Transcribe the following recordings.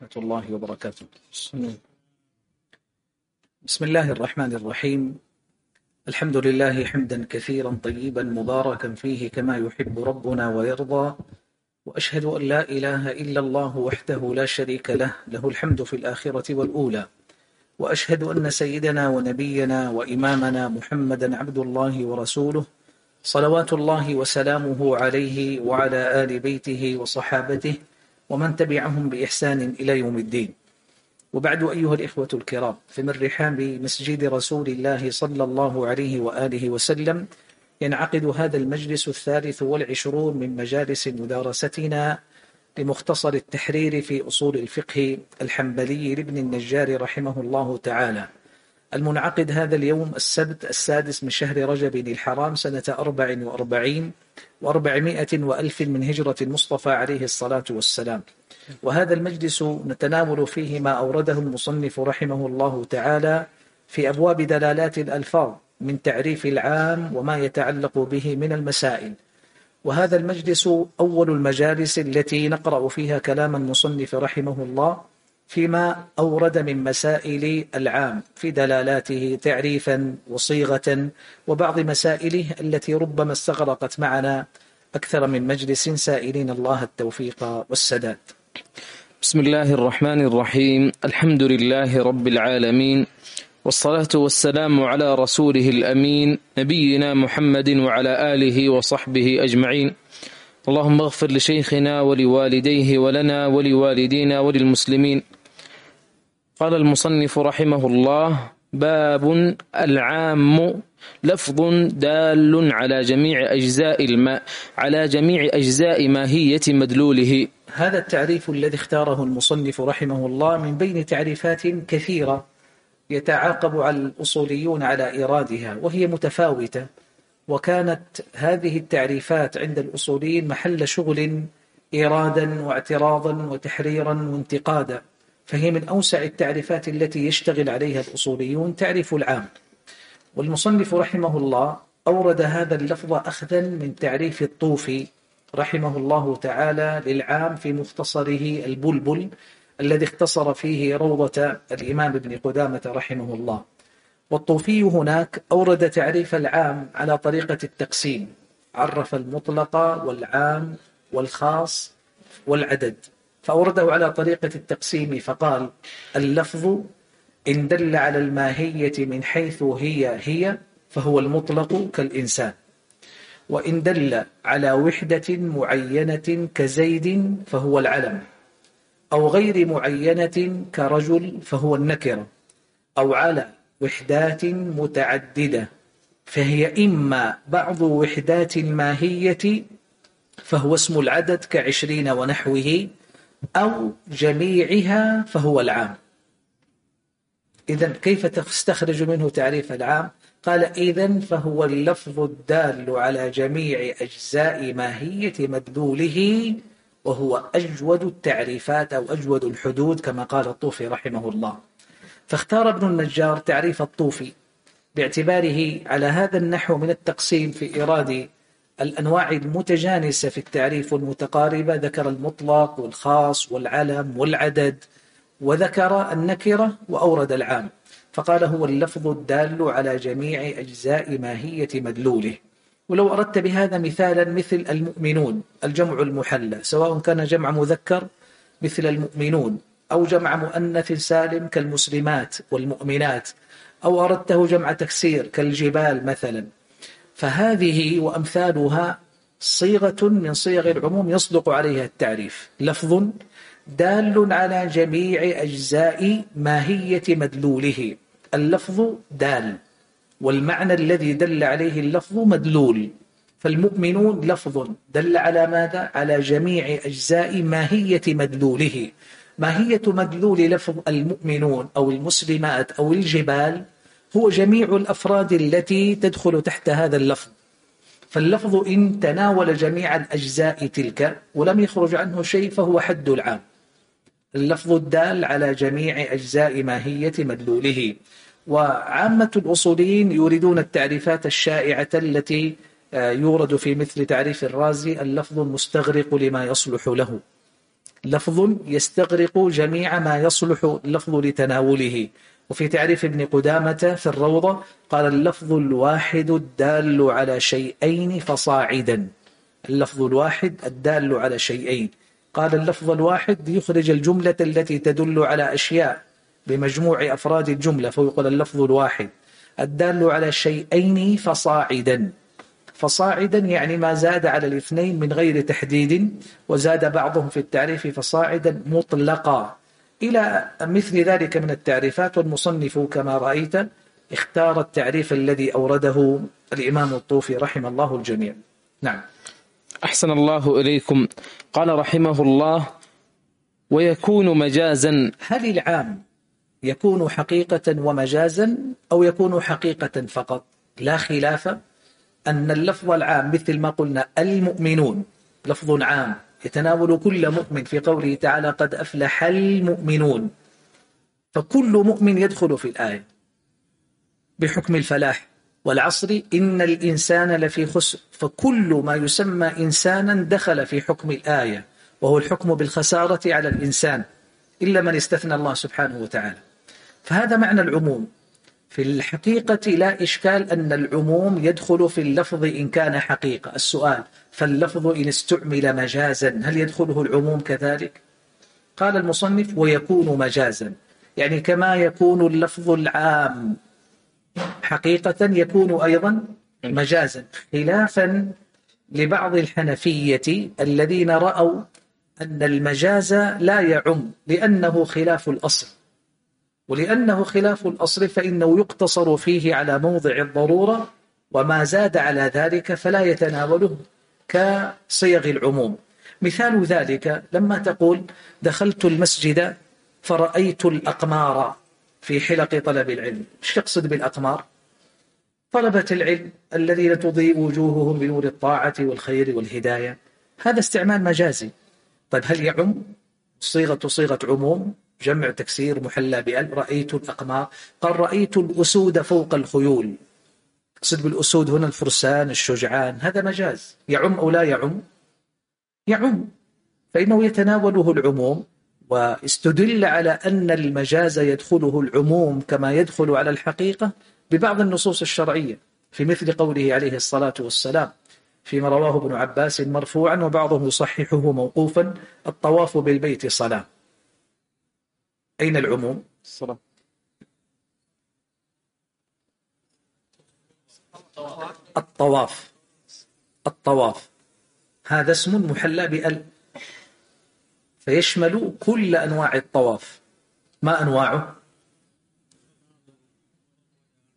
ورحمة الله وبركاته. بسم الله الرحمن الرحيم. الحمد لله حمدا كثيرا طيبا مباركا فيه كما يحب ربنا ويرضى. وأشهد أن لا إله إلا الله وحده لا شريك له. له الحمد في الآخرة والأولى. وأشهد أن سيدنا ونبينا وإمامنا محمدا عبد الله ورسوله. صلوات الله وسلامه عليه وعلى آل بيته وصحابته. ومن تبعهم بإحسان إلى يوم الدين. وبعد أيها الإخوة الكرام فمن رحاب مسجد رسول الله صلى الله عليه وآله وسلم ينعقد هذا المجلس الثالث والعشرون من مجالس مدارستنا لمختصر التحرير في أصول الفقه الحنبلي لابن النجار رحمه الله تعالى. المنعقد هذا اليوم السبت السادس من شهر رجب الحرام سنة أربع وأربعين وأربعمائة وألف من هجرة المصطفى عليه الصلاة والسلام. وهذا المجلس نتناول فيه ما أورده المصنف رحمه الله تعالى في أبواب دلالات الألفاظ من تعريف العام وما يتعلق به من المسائل. وهذا المجلس أول المجالس التي نقرأ فيها كلام المصنف رحمه الله فيما أورد من مسائل العام في دلالاته تعريفا وصيغة وبعض مسائله التي ربما استغرقت معنا أكثر من مجلس سائلين الله التوفيق والسداد. بسم الله الرحمن الرحيم. الحمد لله رب العالمين والصلاة والسلام على رسوله الأمين نبينا محمد وعلى آله وصحبه أجمعين. اللهم اغفر لشيخنا ولوالديه ولنا ولوالدينا وللمسلمين. قال المصنف رحمه الله باب العام لفظ دال على جميع أجزاء الماء على جميع أجزاء ماهية مدلوله. هذا التعريف الذي اختاره المصنف رحمه الله من بين تعريفات كثيرة يتعاقب على الأصوليون على إيرادها وهي متفاوتة. وكانت هذه التعريفات عند الأصوليين محل شغل إيرادا واعتراضا وتحريرا وانتقادا. فهي من أوسع التعريفات التي يشتغل عليها الأصوليون تعريف العام. والمصنف رحمه الله أورد هذا اللفظ أخذا من تعريف الطوفي رحمه الله تعالى للعام في مختصره البلبل الذي اختصر فيه روضة الإمام ابن قدامة رحمه الله. والطوفي هناك أورد تعريف العام على طريقة التقسيم. عرف المطلق والعام والخاص والعدد. فأورده على طريقة التقسيم فقال اللفظ إن دل على الماهية من حيث هي هي فهو المطلق كالإنسان وإن دل على وحدة معينة كزيد فهو العلم أو غير معينة كرجل فهو النكرة أو على وحدات متعددة فهي إما بعض وحدات الماهية فهو اسم العدد كعشرين ونحوه أو جميعها فهو العام. إذا كيف تستخرج منه تعريف العام؟ قال إذا فهو اللفظ الدال على جميع أجزاء ماهية مدلوله وهو أجود التعريفات أو أجود الحدود كما قال الطوفي رحمه الله. فاختار ابن النجار تعريف الطوفي باعتباره على هذا النحو من التقسيم في إيراد الأنواع المتجانسة في التعريف والمتقاربة ذكر المطلق والخاص والعلم والعدد وذكر النكرة وأورد العام. فقال هو اللفظ الدال على جميع أجزاء ماهية مدلوله. ولو أردت بهذا مثالا مثل المؤمنون الجمع المحلى سواء كان جمع مذكر مثل المؤمنون أو جمع مؤنث سالم كالمسلمات والمؤمنات أو أردته جمع تكسير كالجبال مثلا. فهذه وأمثالها صيغة من صيغ العموم يصدق عليها التعريف. لفظ دال على جميع أجزاء ماهية مدلوله. اللفظ دال والمعنى الذي دل عليه اللفظ مدلول. فالمؤمنون لفظ دل على ماذا؟ على جميع أجزاء ماهية مدلوله. ماهية مدلول لفظ المؤمنون أو المسلمات أو الجبال هو جميع الأفراد التي تدخل تحت هذا اللفظ. فاللفظ إن تناول جميع الأجزاء تلك ولم يخرج عنه شيء فهو حد العام. اللفظ الدال على جميع أجزاء ماهية مدلوله. وعامة الأصوليين يريدون التعريفات الشائعة التي يورد في مثل تعريف الرازي اللفظ المستغرق لما يصلح له. لفظ يستغرق جميع ما يصلح اللفظ لتناوله. وفي تعريف ابن قدامة في الروضة قال اللفظ الواحد الدال على شيئين فصاعدا. اللفظ الواحد الدال على شيئين. قال اللفظ الواحد يخرج الجملة التي تدل على أشياء بمجموع أفراد الجملة فيقول اللفظ الواحد. الدال على شيئين فصاعدا. فصاعدا يعني ما زاد على الاثنين من غير تحديد وزاد بعضهم في التعريف فصاعدا مطلقا. إلى مثل ذلك من التعريفات والمصنف كما رأيت اختار التعريف الذي أورده الإمام الطوفي رحم الله الجميع. نعم. أحسن الله إليكم. قال رحمه الله ويكون مجازا. هل العام يكون حقيقة ومجازا أو يكون حقيقة فقط؟ لا خلاف أن اللفظ العام مثل ما قلنا المؤمنون لفظ عام يتناول كل مؤمن في قوله تعالى قد أفلح المؤمنون. فكل مؤمن يدخل في الآية. بحكم الفلاح والعصر إن الإنسان لفي خسر. فكل ما يسمى إنسانا دخل في حكم الآية وهو الحكم بالخسارة على الإنسان إلا من استثنى الله سبحانه وتعالى. فهذا معنى العموم. في الحقيقة لا إشكال أن العموم يدخل في اللفظ إن كان حقيقة. السؤال فاللفظ إن استعمل مجازا هل يدخله العموم كذلك؟ قال المصنف ويكون مجازا يعني كما يكون اللفظ العام. حقيقة يكون أيضا مجازا خلافا لبعض الحنفية الذين رأوا أن المجاز لا يعم لأنه خلاف الأصل. ولأنه خلاف الأصل فإنه يقتصر فيه على موضع الضرورة وما زاد على ذلك فلا يتناوله. كصيغ العموم. مثال ذلك لما تقول دخلت المسجد فرأيت الأقمار في حلق طلب العلم. إيش تقصد بالأقمار؟ طلبة العلم الذين تضيء وجوههم بنور الطاعة والخير والهداية. هذا استعمال مجازي. طيب هل يعم؟ صيغة صيغة عموم جمع تكسير محلى بأل رأيت الأقمار. قال رأيت الأسود فوق الخيول. قصد بالأسود هنا الفرسان الشجعان هذا مجاز. يعم أو لا يعم؟ يعم. فإنه يتناوله العموم واستدل على أن المجاز يدخله العموم كما يدخل على الحقيقة ببعض النصوص الشرعية في مثل قوله عليه الصلاة والسلام فيما رواه ابن عباس مرفوعا وبعضهم يصححه موقوفا الطواف بالبيت صلاة. أين العموم؟ الصلاة. الطواف. الطواف. هذا اسم محلى بأل. فيشمل كل أنواع الطواف. ما أنواعه؟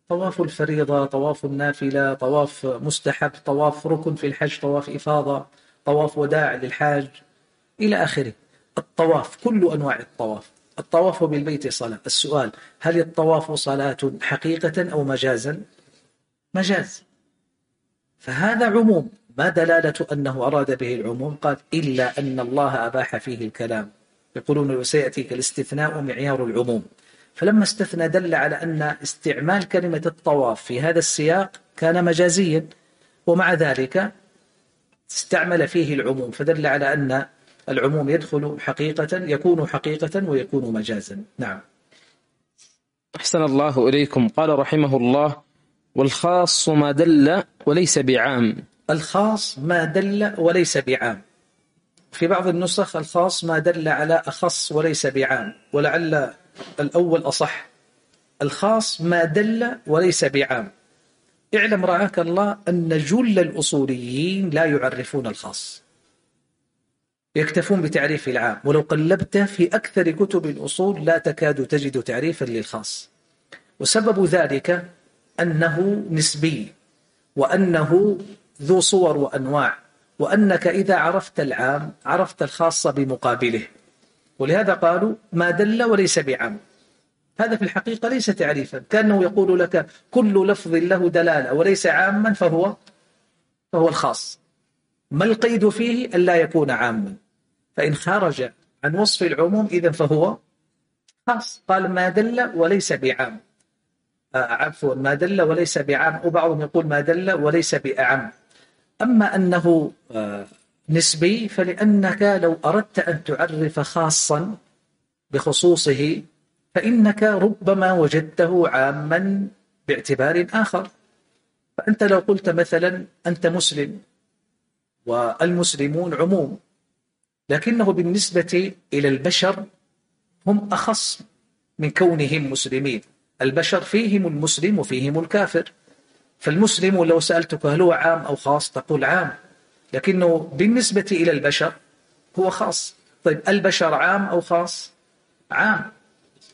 طواف الفريضة طواف النافلة طواف مستحب طواف ركن في الحج طواف إفاضة طواف وداع للحاج إلى آخره. الطواف كل أنواع الطواف. الطواف بالبيت صلاة. السؤال هل الطواف صلاة حقيقة أو مجازا؟ مجاز. فهذا عموم. ما دلالة أنه أراد به العموم؟ قال إلا أن الله أباح فيه الكلام. يقولون وسيأتيك الاستثناء معيار العموم. فلما استثنى دل على أن استعمال كلمة الطواف في هذا السياق كان مجازيا. ومع ذلك استعمل فيه العموم. فدل على أن العموم يدخل حقيقة يكون حقيقة ويكون مجازا. نعم. أحسن الله إليكم. قال رحمه الله والخاص ما دل وليس بعام. الخاص ما دل وليس بعام. في بعض النسخ الخاص ما دل على أخص وليس بعام ولعل الأول أصح. الخاص ما دل وليس بعام. اعلم رعاك الله أن جل الأصوليين لا يعرفون الخاص. يكتفون بتعريف العام. ولو قلبت في أكثر كتب الأصول لا تكاد تجد تعريفا للخاص. وسبب ذلك أنه نسبي وأنه ذو صور وأنواع وأنك إذا عرفت العام عرفت الخاص بمقابله. ولهذا قالوا ما دل وليس بعام. هذا في الحقيقة ليس تعريفا. كأنه يقول لك كل لفظ له دلالة وليس عاما فهو فهو الخاص. ما القيد فيه؟ أن لا يكون عاما. فإن خرج عن وصف العموم إذا فهو خاص. قال ما دل وليس بعام. عفوا ما دل وليس بعام. وبعضهم يقول ما دل وليس بأعم. أما أنه آه، نسبي فلأنك لو أردت أن تعرف خاصا بخصوصه فإنك ربما وجدته عاما باعتبار آخر. فأنت لو قلت مثلا أنت مسلم والمسلمون عموم لكنه بالنسبة إلى البشر هم أخص من كونهم مسلمين. البشر فيهم المسلم وفيهم الكافر. فالمسلم لو سألتك هل هو عام أو خاص تقول عام لكنه بالنسبة إلى البشر هو خاص. طيب البشر عام أو خاص؟ عام.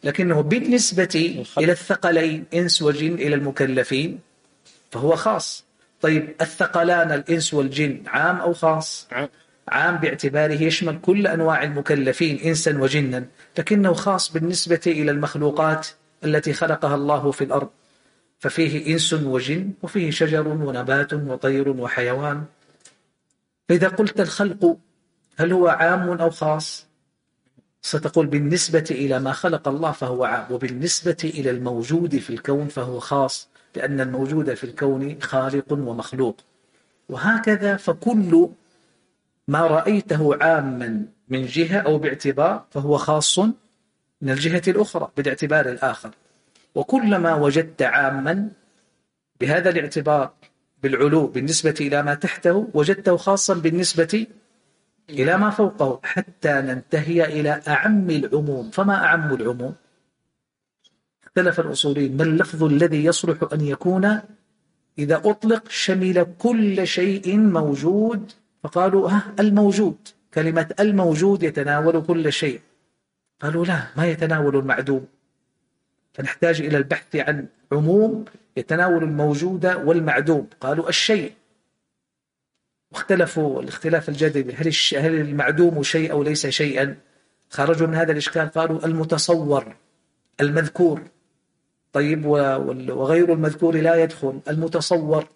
لكنه بالنسبة إلى الثقلين إنس وجن إلى المكلفين فهو خاص. طيب الثقلان الإنس والجن عام أو خاص؟ عام. باعتباره يشمل كل أنواع المكلفين إنسا وجنا لكنه خاص بالنسبة إلى المخلوقات التي خلقها الله في الأرض ففيه إنس وجن وفيه شجر ونبات وطير وحيوان. فإذا قلت الخلق هل هو عام أو خاص؟ ستقول بالنسبة إلى ما خلق الله فهو عام وبالنسبة إلى الموجود في الكون فهو خاص لأن الموجود في الكون خالق ومخلوق. وهكذا فكل ما رأيته عاما من جهة أو باعتبار فهو خاص من الجهة الأخرى بالاعتبار الآخر. وكلما وجدت عاما بهذا الاعتبار بالعلو بالنسبة إلى ما تحته وجدته خاصا بالنسبة إلى ما فوقه حتى ننتهي إلى أعم العموم. فما أعم العموم؟ اختلف الأصولين ما اللفظ الذي يصلح أن يكون إذا أطلق شمل كل شيء موجود؟ فقالوا ها الموجود. كلمة الموجود يتناول كل شيء. قالوا لا ما يتناول المعدوم. فنحتاج إلى البحث عن عموم يتناول الموجود والمعدوم. قالوا الشيء. واختلفوا الاختلاف الجدلي هل هل المعدوم شيء أو ليس شيئا؟ خرجوا من هذا الإشكال. قالوا المتصور المذكور. طيب وغير المذكور لا يدخل المتصور.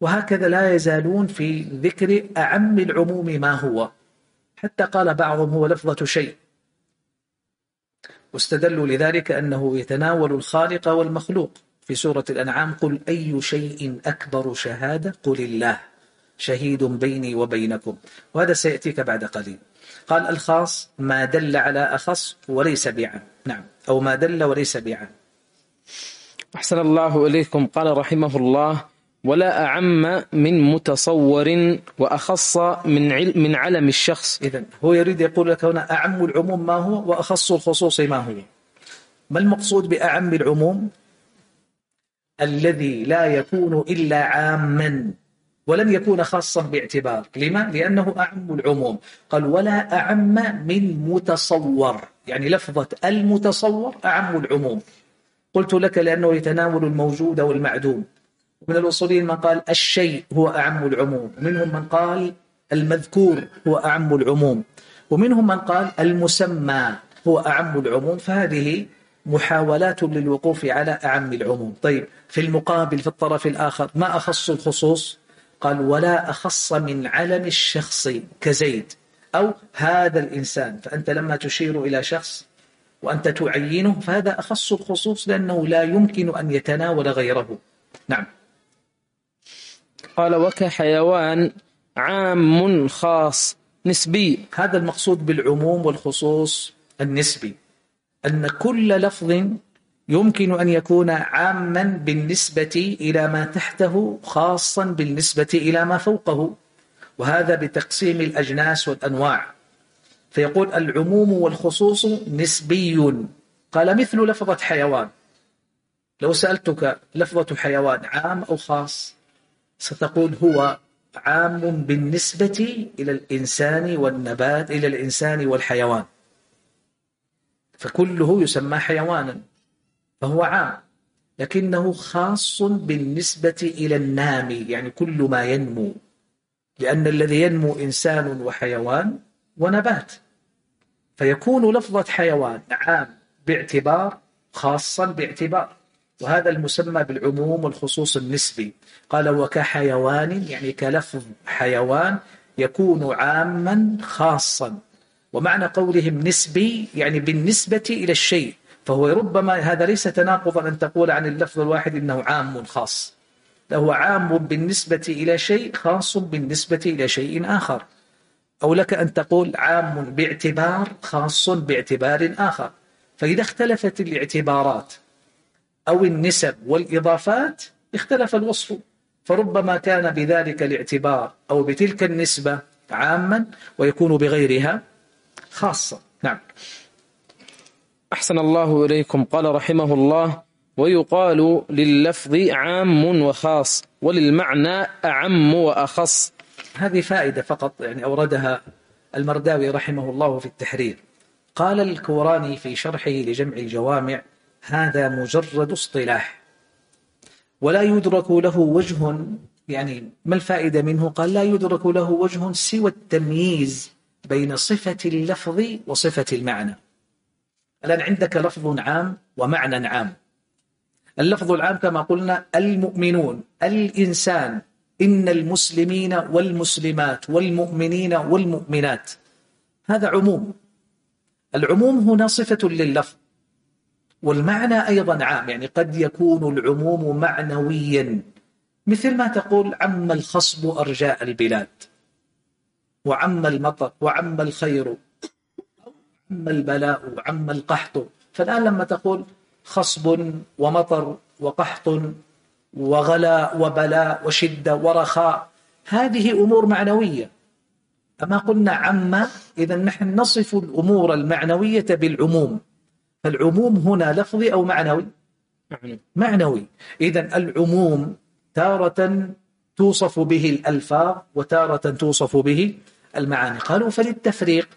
وهكذا لا يزالون في ذكر أعم العموم ما هو. حتى قال بعضهم هو لفظة شيء. واستدلوا لذلك أنه يتناول الخالق والمخلوق. في سورة الأنعام قل أي شيء أكبر شهادة؟ قل الله. شهيد بيني وبينكم. وهذا سيأتيك بعد قليل. قال الخاص ما دل على أخص وليس بعام. نعم. أو ما دل وليس بعام. أحسن الله إليكم. قال رحمه الله ولا أعم من متصور وأخص من علم من علم الشخص. إذا هو يريد يقول لك هنا أعم العموم ما هو وأخص الخصوص ما هو. ما المقصود بأعم العموم؟ الذي لا يكون إلا عاما ولن يكون خاصا باعتبار. لما؟ لأنه أعم العموم. قال ولا أعم من متصور. يعني لفظة المتصور أعم العموم. قلت لك لأنه يتناول الموجود والمعدوم. من الأصوليين من قال الشيء هو أعم العموم. ومنهم من قال المذكور هو أعم العموم. ومنهم من قال المسمى هو أعم العموم. فهذه محاولات للوقوف على أعم العموم. طيب في المقابل في الطرف الآخر ما أخص الخصوص؟ قال ولا أخص من علم الشخص كزيد أو هذا الإنسان. فأنت لما تشير إلى شخص وأنت تعينه فهذا أخص الخصوص لأنه لا يمكن أن يتناول غيره. نعم. قال وكحيوان عام خاص نسبي. هذا المقصود بالعموم والخصوص النسبي أن كل لفظ يمكن أن يكون عاما بالنسبة إلى ما تحته خاصا بالنسبة إلى ما فوقه وهذا بتقسيم الأجناس والأنواع. فيقول العموم والخصوص نسبي. قال مثل لفظة حيوان. لو سألتك لفظة حيوان عام أو خاص ستقول هو عام بالنسبة إلى الإنسان والنبات إلى الإنسان والحيوان. فكله يسمى حيوانا فهو عام. لكنه خاص بالنسبة إلى النامي يعني كل ما ينمو. لأن الذي ينمو إنسان وحيوان ونبات. فيكون لفظة حيوان عام باعتبار خاصا باعتبار. وهذا المسمى بالعموم والخصوص النسبي. قال وكحيوان يعني كلفظ حيوان يكون عاما خاصا. ومعنى قولهم نسبي يعني بالنسبة إلى الشيء. فهو ربما هذا ليس تناقضا أن تقول عن اللفظ الواحد إنه عام خاص. هو عام بالنسبة إلى شيء خاص بالنسبة إلى شيء آخر. أو لك أن تقول عام باعتبار خاص باعتبار آخر. فإذا اختلفت الاعتبارات أو النسب والإضافات اختلف الوصف. فربما كان بذلك الاعتبار أو بتلك النسبة عاما ويكون بغيرها خاصة نعم. أحسن الله إليكم. قال رحمه الله ويقال لللفظ عام وخاص وللمعنى أعم وأخص. هذه فائدة فقط يعني أوردها المرداوي رحمه الله في التحرير. قال الكوراني في شرحه لجمع الجوامع هذا مجرد اصطلاح. ولا يدرك له وجه يعني ما الفائدة منه؟ قال لا يدرك له وجه سوى التمييز بين صفة اللفظ وصفة المعنى. الآن عندك لفظ عام ومعنى عام. اللفظ العام كما قلنا المؤمنون الإنسان. إن المسلمين والمسلمات والمؤمنين والمؤمنات. هذا عموم. العموم هنا صفة لللفظ. والمعنى أيضا عام يعني قد يكون العموم معنويا. مثل ما تقول عم الخصب أرجاء البلاد وعم المطر وعم الخير عم البلاء وعم القحط. فالآن لما تقول خصب ومطر وقحط وغلاء وبلاء وشدة ورخاء هذه أمور معنوية. أما قلنا عم إذا نحن نصف الأمور المعنوية بالعموم. فالعموم هنا لفظي أو معنوي؟ معنوي. إذا العموم تارة توصف به الألفاظ وتارة توصف به المعاني. قالوا فللتفريق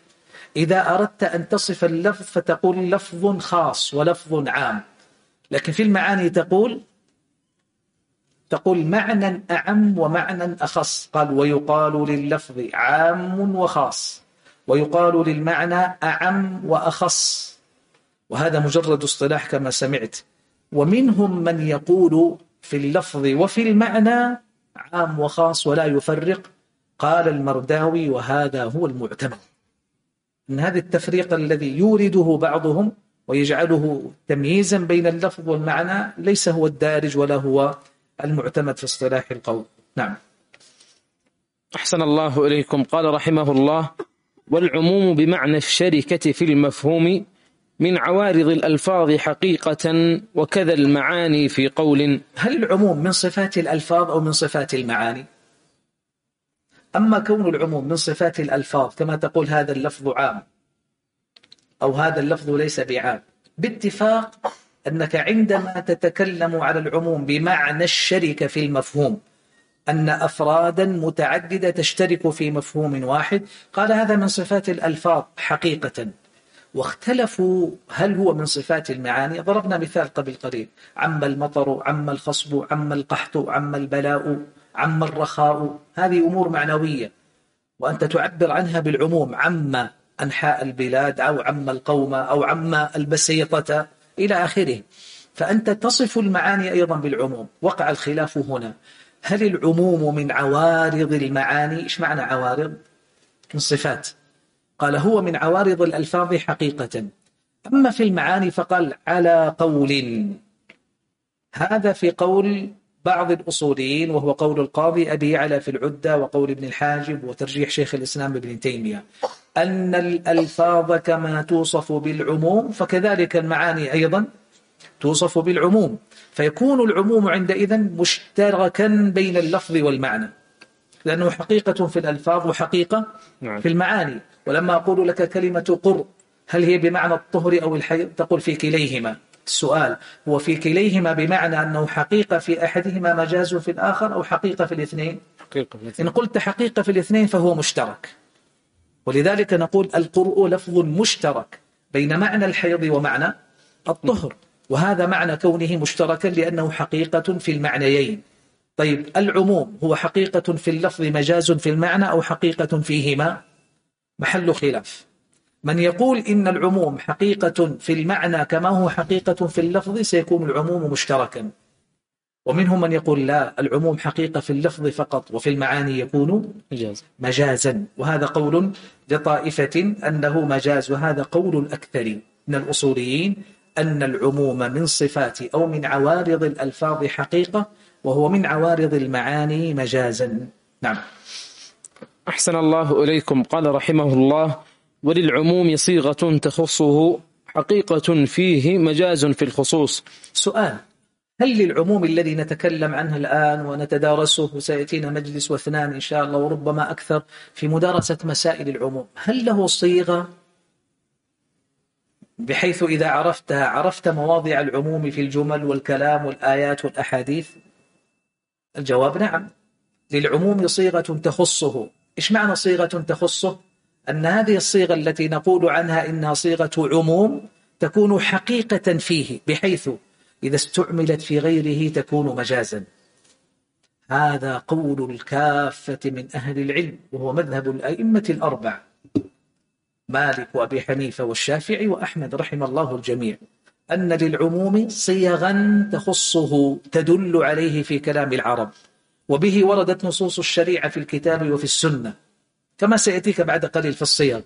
إذا أردت أن تصف اللفظ فتقول لفظ خاص ولفظ عام. لكن في المعاني تقول تقول معنى أعم ومعنى أخص. قال ويقال لللفظ عام وخاص ويقال للمعنى أعم وأخص. وهذا مجرد اصطلاح كما سمعت. ومنهم من يقول في اللفظ وفي المعنى عام وخاص ولا يفرق قال المرداوي وهذا هو المعتمد. أن هذا التفريق الذي يورده بعضهم ويجعله تمييزا بين اللفظ والمعنى ليس هو الدارج ولا هو المعتمد في اصطلاح القول. نعم. أحسن الله إليكم. قال رحمه الله والعموم بمعنى الشركة في المفهوم من عوارض الألفاظ حقيقة وكذا المعاني في قول. هل العموم من صفات الألفاظ أو من صفات المعاني؟ أما كون العموم من صفات الألفاظ كما تقول هذا اللفظ عام أو هذا اللفظ ليس بعام باتفاق أنك عندما تتكلم على العموم بمعنى الشركة في المفهوم أن أفرادا متعددة تشترك في مفهوم واحد قال هذا من صفات الألفاظ حقيقة. واختلفوا هل هو من صفات المعاني. ضربنا مثال قبل قليل. عم المطر عم الخصب عم القحط عم البلاء عم الرخاء. هذه أمور معنوية. وأنت تعبر عنها بالعموم. عم أنحاء البلاد أو عم القوم أو عم البسيطة إلى آخره. فأنت تصف المعاني أيضا بالعموم. وقع الخلاف هنا. هل العموم من عوارض المعاني؟ إيش معنى عوارض؟ من صفات. قال هو من عوارض الألفاظ حقيقة. أما في المعاني فقال على قول. هذا في قول بعض الأصوليين وهو قول القاضي أبي يعلى في العدة وقول ابن الحاجب وترجيح شيخ الإسلام ابن تيمية. أن الألفاظ كما توصف بالعموم فكذلك المعاني أيضا توصف بالعموم. فيكون العموم عندئذ مشتركا بين اللفظ والمعنى. لأنه حقيقة في الألفاظ وحقيقة نعم. في المعاني. ولما أقول لك كلمة قر هل هي بمعنى الطهر أو الحيض؟ تقول في كليهما. السؤال هو في كليهما بمعنى أنه حقيقة في أحدهما مجاز في الآخر أو حقيقة في الاثنين؟ حقيقة في الاثنين. إن قلت حقيقة في الاثنين فهو مشترك. ولذلك نقول القرء لفظ مشترك بين معنى الحيض ومعنى الطهر. وهذا معنى كونه مشتركا لأنه حقيقة في المعنيين. طيب العموم هو حقيقة في اللفظ مجاز في المعنى أو حقيقة فيهما؟ محل خلاف. من يقول إن العموم حقيقة في المعنى كما هو حقيقة في اللفظ سيكون العموم مشتركا. ومنهم من يقول لا العموم حقيقة في اللفظ فقط وفي المعاني يكون مجاز. مجازا. وهذا قول لطائفة أنه مجاز وهذا قول الأكثر من الأصوليين أن العموم من صفات أو من عوارض الألفاظ حقيقة وهو من عوارض المعاني مجازا. نعم. أحسن الله إليكم. قال رحمه الله وللعموم صيغة تخصه حقيقة فيه مجاز في الخصوص. سؤال هل للعموم الذي نتكلم عنه الآن ونتدارسه وسيأتينا مجلس واثنان إن شاء الله وربما أكثر في مدارسة مسائل العموم؟ هل له صيغة؟ بحيث إذا عرفتها عرفت مواضع العموم في الجمل والكلام والآيات والأحاديث؟ الجواب نعم. للعموم صيغة تخصه. إيش معنى صيغة تخصه؟ أن هذه الصيغة التي نقول عنها إنها صيغة عموم تكون حقيقة فيه بحيث إذا استعملت في غيره تكون مجازا. هذا قول الكافة من أهل العلم وهو مذهب الأئمة الأربع مالك وأبي حنيفة والشافعي وأحمد رحم الله الجميع. أن للعموم صيغا تخصه تدل عليه في كلام العرب. وبه وردت نصوص الشريعة في الكتاب وفي السنة كما سيأتيك بعد قليل في الصيغ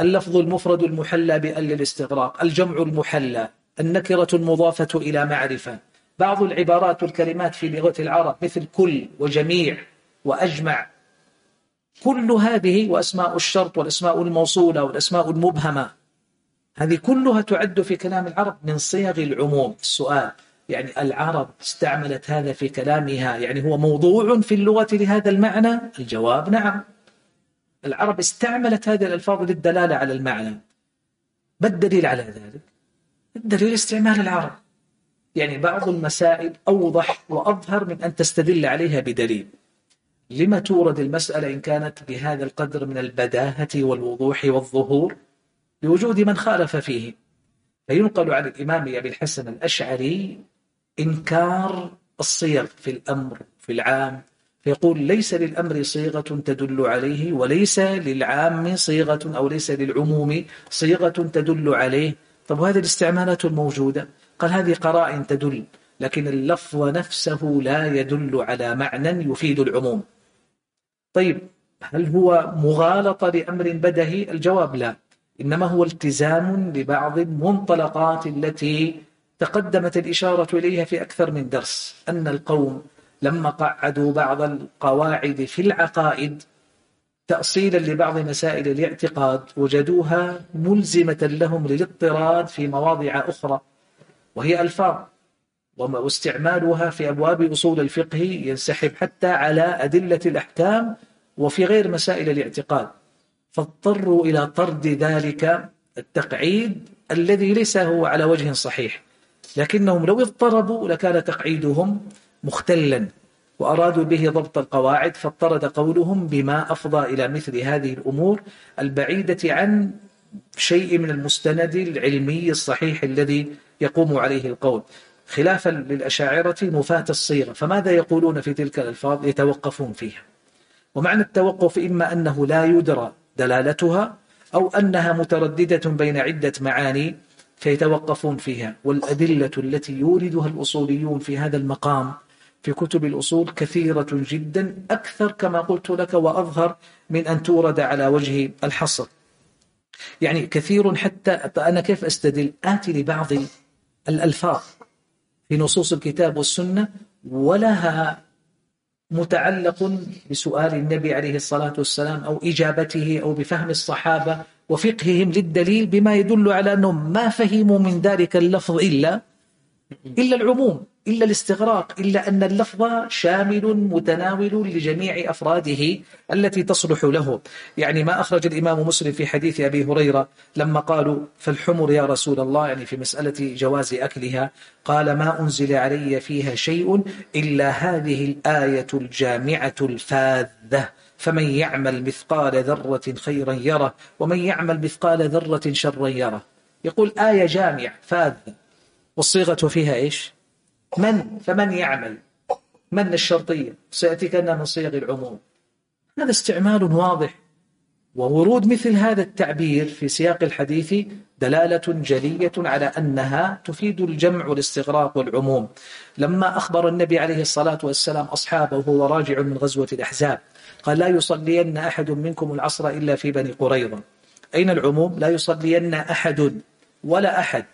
اللفظ المفرد المحلى بأل للاستغراق الجمع المحلى النكرة المضافة إلى معرفة. بعض العبارات والكلمات في لغة العرب مثل كل وجميع وأجمع. كل هذه وأسماء الشرط والأسماء الموصولة والأسماء المبهمة هذه كلها تعد في كلام العرب من صيغ العموم. السؤال يعني العرب استعملت هذا في كلامها يعني هو موضوع في اللغة لهذا المعنى؟ الجواب نعم. العرب استعملت هذه الألفاظ للدلالة على المعنى. ما الدليل على ذلك؟ الدليل استعمال العرب. يعني بعض المسائل أوضح وأظهر من أن تستدل عليها بدليل. لما تورد المسألة إن كانت بهذا القدر من البداهة والوضوح والظهور لوجود من خالف فيه؟ فينقل عن الإمام أبي الحسن الأشعري إنكار الصيغ في الأمر في العام. فيقول ليس للأمر صيغة تدل عليه وليس للعام صيغة أو ليس للعموم صيغة تدل عليه. طب هذه الاستعمالات الموجودة؟ قال هذه قرائن تدل لكن اللفظ نفسه لا يدل على معنى يفيد العموم. طيب هل هو مغالطة لأمر بدهي؟ الجواب لا. إنما هو التزام لبعض المنطلقات التي تقدمت الإشارة إليها في أكثر من درس أن القوم لما قعدوا بعض القواعد في العقائد تأصيلا لبعض مسائل الاعتقاد وجدوها ملزمة لهم للاضطراد في مواضع أخرى وهي ألفاظ واستعمالها في أبواب أصول الفقه ينسحب حتى على أدلة الأحكام وفي غير مسائل الاعتقاد. فاضطروا إلى طرد ذلك التقعيد الذي ليس هو على وجه صحيح. لكنهم لو اضطربوا لكان تقعيدهم مختلا وأرادوا به ضبط القواعد فاضطرد قولهم بما أفضى إلى مثل هذه الأمور البعيدة عن شيء من المستند العلمي الصحيح الذي يقوم عليه القول. خلافا للأشاعرة نفاة الصيغة فماذا يقولون في تلك الألفاظ يتوقفون فيها؟ ومعنى التوقف إما أنه لا يدرى دلالتها أو أنها مترددة بين عدة معاني فيتوقفون فيها. والأدلة التي يوردها الأصوليون في هذا المقام في كتب الأصول كثيرة جدا أكثر كما قلت لك وأظهر من أن تورد على وجه الحصر. يعني كثير حتى أنا كيف أستدل؟ آتي لبعض الألفاظ في نصوص الكتاب والسنة ولها متعلق بسؤال النبي عليه الصلاة والسلام أو إجابته أو بفهم الصحابة وفقههم للدليل بما يدل على أنهم ما فهموا من ذلك اللفظ إلا إلا العموم إلا الاستغراق إلا أن اللفظ شامل متناول لجميع أفراده التي تصلح له. يعني ما أخرج الإمام مسلم في حديث أبي هريرة لما قالوا فالحمر يا رسول الله يعني في مسألة جواز أكلها قال ما أنزل علي فيها شيء إلا هذه الآية الجامعة الفاذة. فمن يعمل مثقال ذرة خيرا يره ومن يعمل مثقال ذرة شرا يره. يقول آية جامع فاذة والصيغة فيها إيش؟ من؟ فمن يعمل؟ من الشرطية؟ سيأتيك أنها من صيغ العموم. هذا استعمال واضح. وورود مثل هذا التعبير في سياق الحديث دلالة جلية على أنها تفيد الجمع والاستغراق والعموم. لما أخبر النبي عليه الصلاة والسلام أصحابه وهو راجع من غزوة الأحزاب قال لا يصلين أحد منكم العصر إلا في بني قريظة. أين العموم؟ لا يصلين أحد ولا أحد.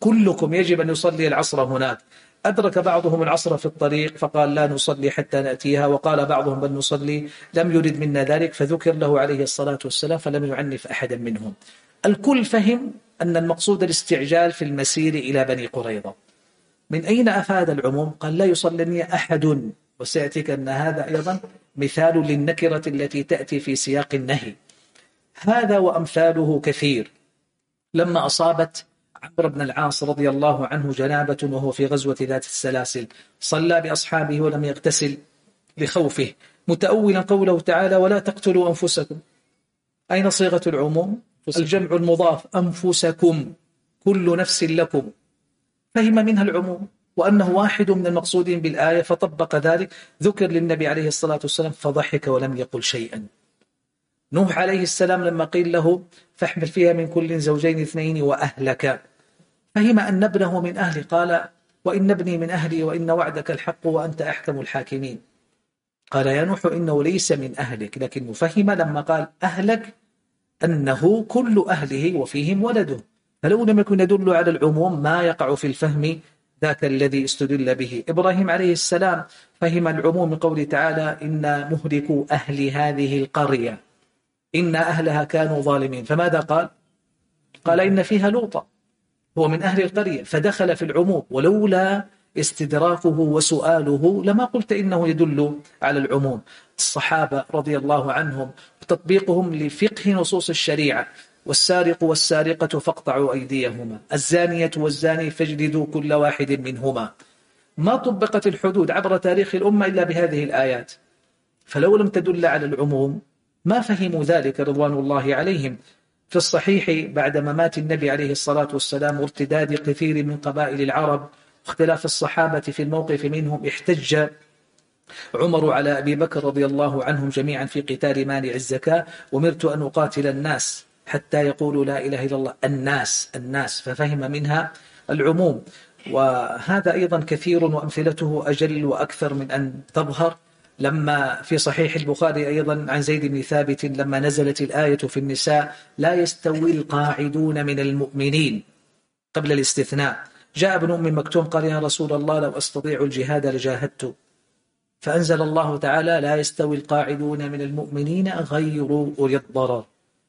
كلكم يجب أن يصلي العصر هناك. أدرك بعضهم العصر في الطريق فقال لا نصلي حتى نأتيها وقال بعضهم بل نصلي. لم يرد منا ذلك فذكر له عليه الصلاة والسلام فلم يعنف أحدا منهم. الكل فهم أن المقصود الاستعجال في المسير إلى بني قريظة. من أين أفاد العموم؟ قال لا يصلني أحد. وسيأتيك أن هذا أيضا مثال للنكرة التي تأتي في سياق النهي. هذا وأمثاله كثير. لما أصابت عمرو بن العاص رضي الله عنه جنابة وهو في غزوة ذات السلاسل صلى بأصحابه ولم يغتسل لخوفه. متأولا قوله تعالى ولا تقتلوا أنفسكم. أين صيغة العموم؟ الجمع المضاف أنفسكم كل نفس لكم. فهم منها العموم. وأنه واحد من المقصودين بالآية فطبق ذلك ذكر للنبي عليه الصلاة والسلام فضحك ولم يقل شيئا. نوح عليه السلام لما قيل له فاحمل فيها من كل زوجين اثنين وأهلك. فهم أن ابنه من أهلي قال وإن ابني من أهلي وإن وعدك الحق وأنت أحكم الحاكمين. قال يا نوح إنه ليس من أهلك لكن فهم لما قال أهلك أنه كل أهله وفيهم ولده. فلو لم يكن يدل على العموم ما يقع في الفهم ذاك الذي استدل به. إبراهيم عليه السلام فهم العموم من قوله تعالى إنا مهلكوا أهل هذه القرية. إن أهلها كانوا ظالمين. فماذا قال؟ قال إن فيها لوطا. هو من أهل القرية. فدخل في العموم ولولا استدراكه وسؤاله لما قلت إنه يدل على العموم. الصحابة رضي الله عنهم وتطبيقهم لفقه نصوص الشريعة. والسارق والسارقة فاقطعوا أيديهما. الزانية والزاني فاجلدوا كل واحد منهما. ما طبقت الحدود عبر تاريخ الأمة إلا بهذه الآيات. فلو لم تدل على العموم ما فهموا ذلك رضوان الله عليهم. في الصحيح بعد ممات النبي عليه الصلاة والسلام وارتداد كثير من قبائل العرب واختلاف الصحابة في الموقف منهم احتج عمر على أبي بكر رضي الله عنهم جميعا في قتال مانع الزكاة ومرت أن أقاتل الناس. حتى يقولوا لا إله إلا الله. الناس الناس ففهم منها العموم. وهذا أيضا كثير وأمثلته أجل وأكثر من أن تظهر. لما في صحيح البخاري أيضا عن زيد بن ثابت لما نزلت الآية في النساء لا يستوي القاعدون من المؤمنين قبل الاستثناء. جاء ابن أم مكتوم قال يا رسول الله لو أستطيع الجهاد لجاهدت. فأنزل الله تعالى لا يستوي القاعدون من المؤمنين غير أولي الضرر.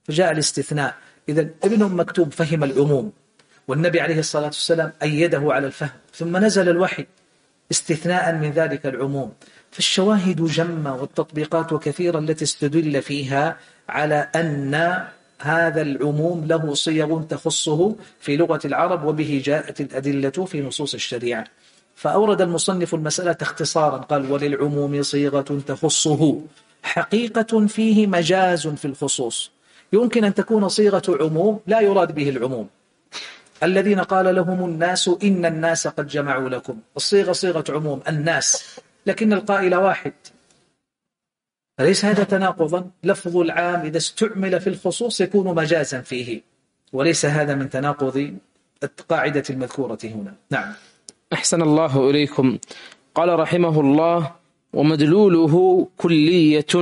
فجاء الاستثناء. إذا ابن أم مكتوم فهم العموم والنبي عليه الصلاة والسلام أيده على الفهم ثم نزل الوحي استثناء من ذلك العموم. فالشواهد جمة والتطبيقات كثيرة التي استدل فيها على أن هذا العموم له صيغ تخصه في لغة العرب وبه جاءت الأدلة في نصوص الشريعة. فأورد المصنف المسألة اختصارا قال وللعموم صيغة تخصه حقيقة فيه مجاز في الخصوص. يمكن أن تكون صيغة عموم لا يراد به العموم. الذين قال لهم الناس إن الناس قد جمعوا لكم. الصيغة صيغة عموم الناس. لكن القائل واحد. أليس هذا تناقضا؟ لفظ العام إذا استعمل في الخصوص يكون مجازا فيه. وليس هذا من تناقض القاعدة المذكورة هنا. نعم. أحسن الله إليكم. قال رحمه الله ومدلوله كلية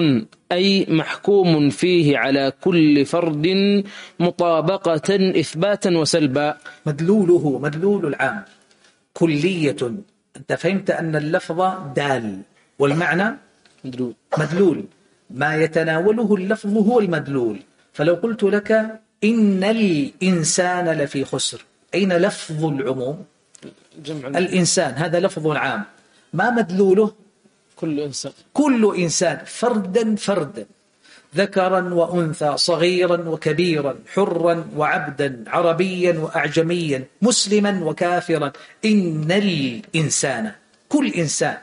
أي محكوم فيه على كل فرد مطابقة إثباتا وسلبا. مدلوله مدلول العام. كلية. أنت فهمت أن اللفظ دال والمعنى مدلول. مدلول. ما يتناوله اللفظ هو المدلول. فلو قلت لك إن الإنسان لفي خسر أين لفظ العموم؟ جمع. الإنسان هذا لفظ عام. ما مدلوله؟ كل إنسان. كل إنسان فردا فردا ذكرا وأنثى صغيرا وكبيرا حرا وعبدا عربيا وأعجميا مسلما وكافرا. إن الإنسان كل إنسان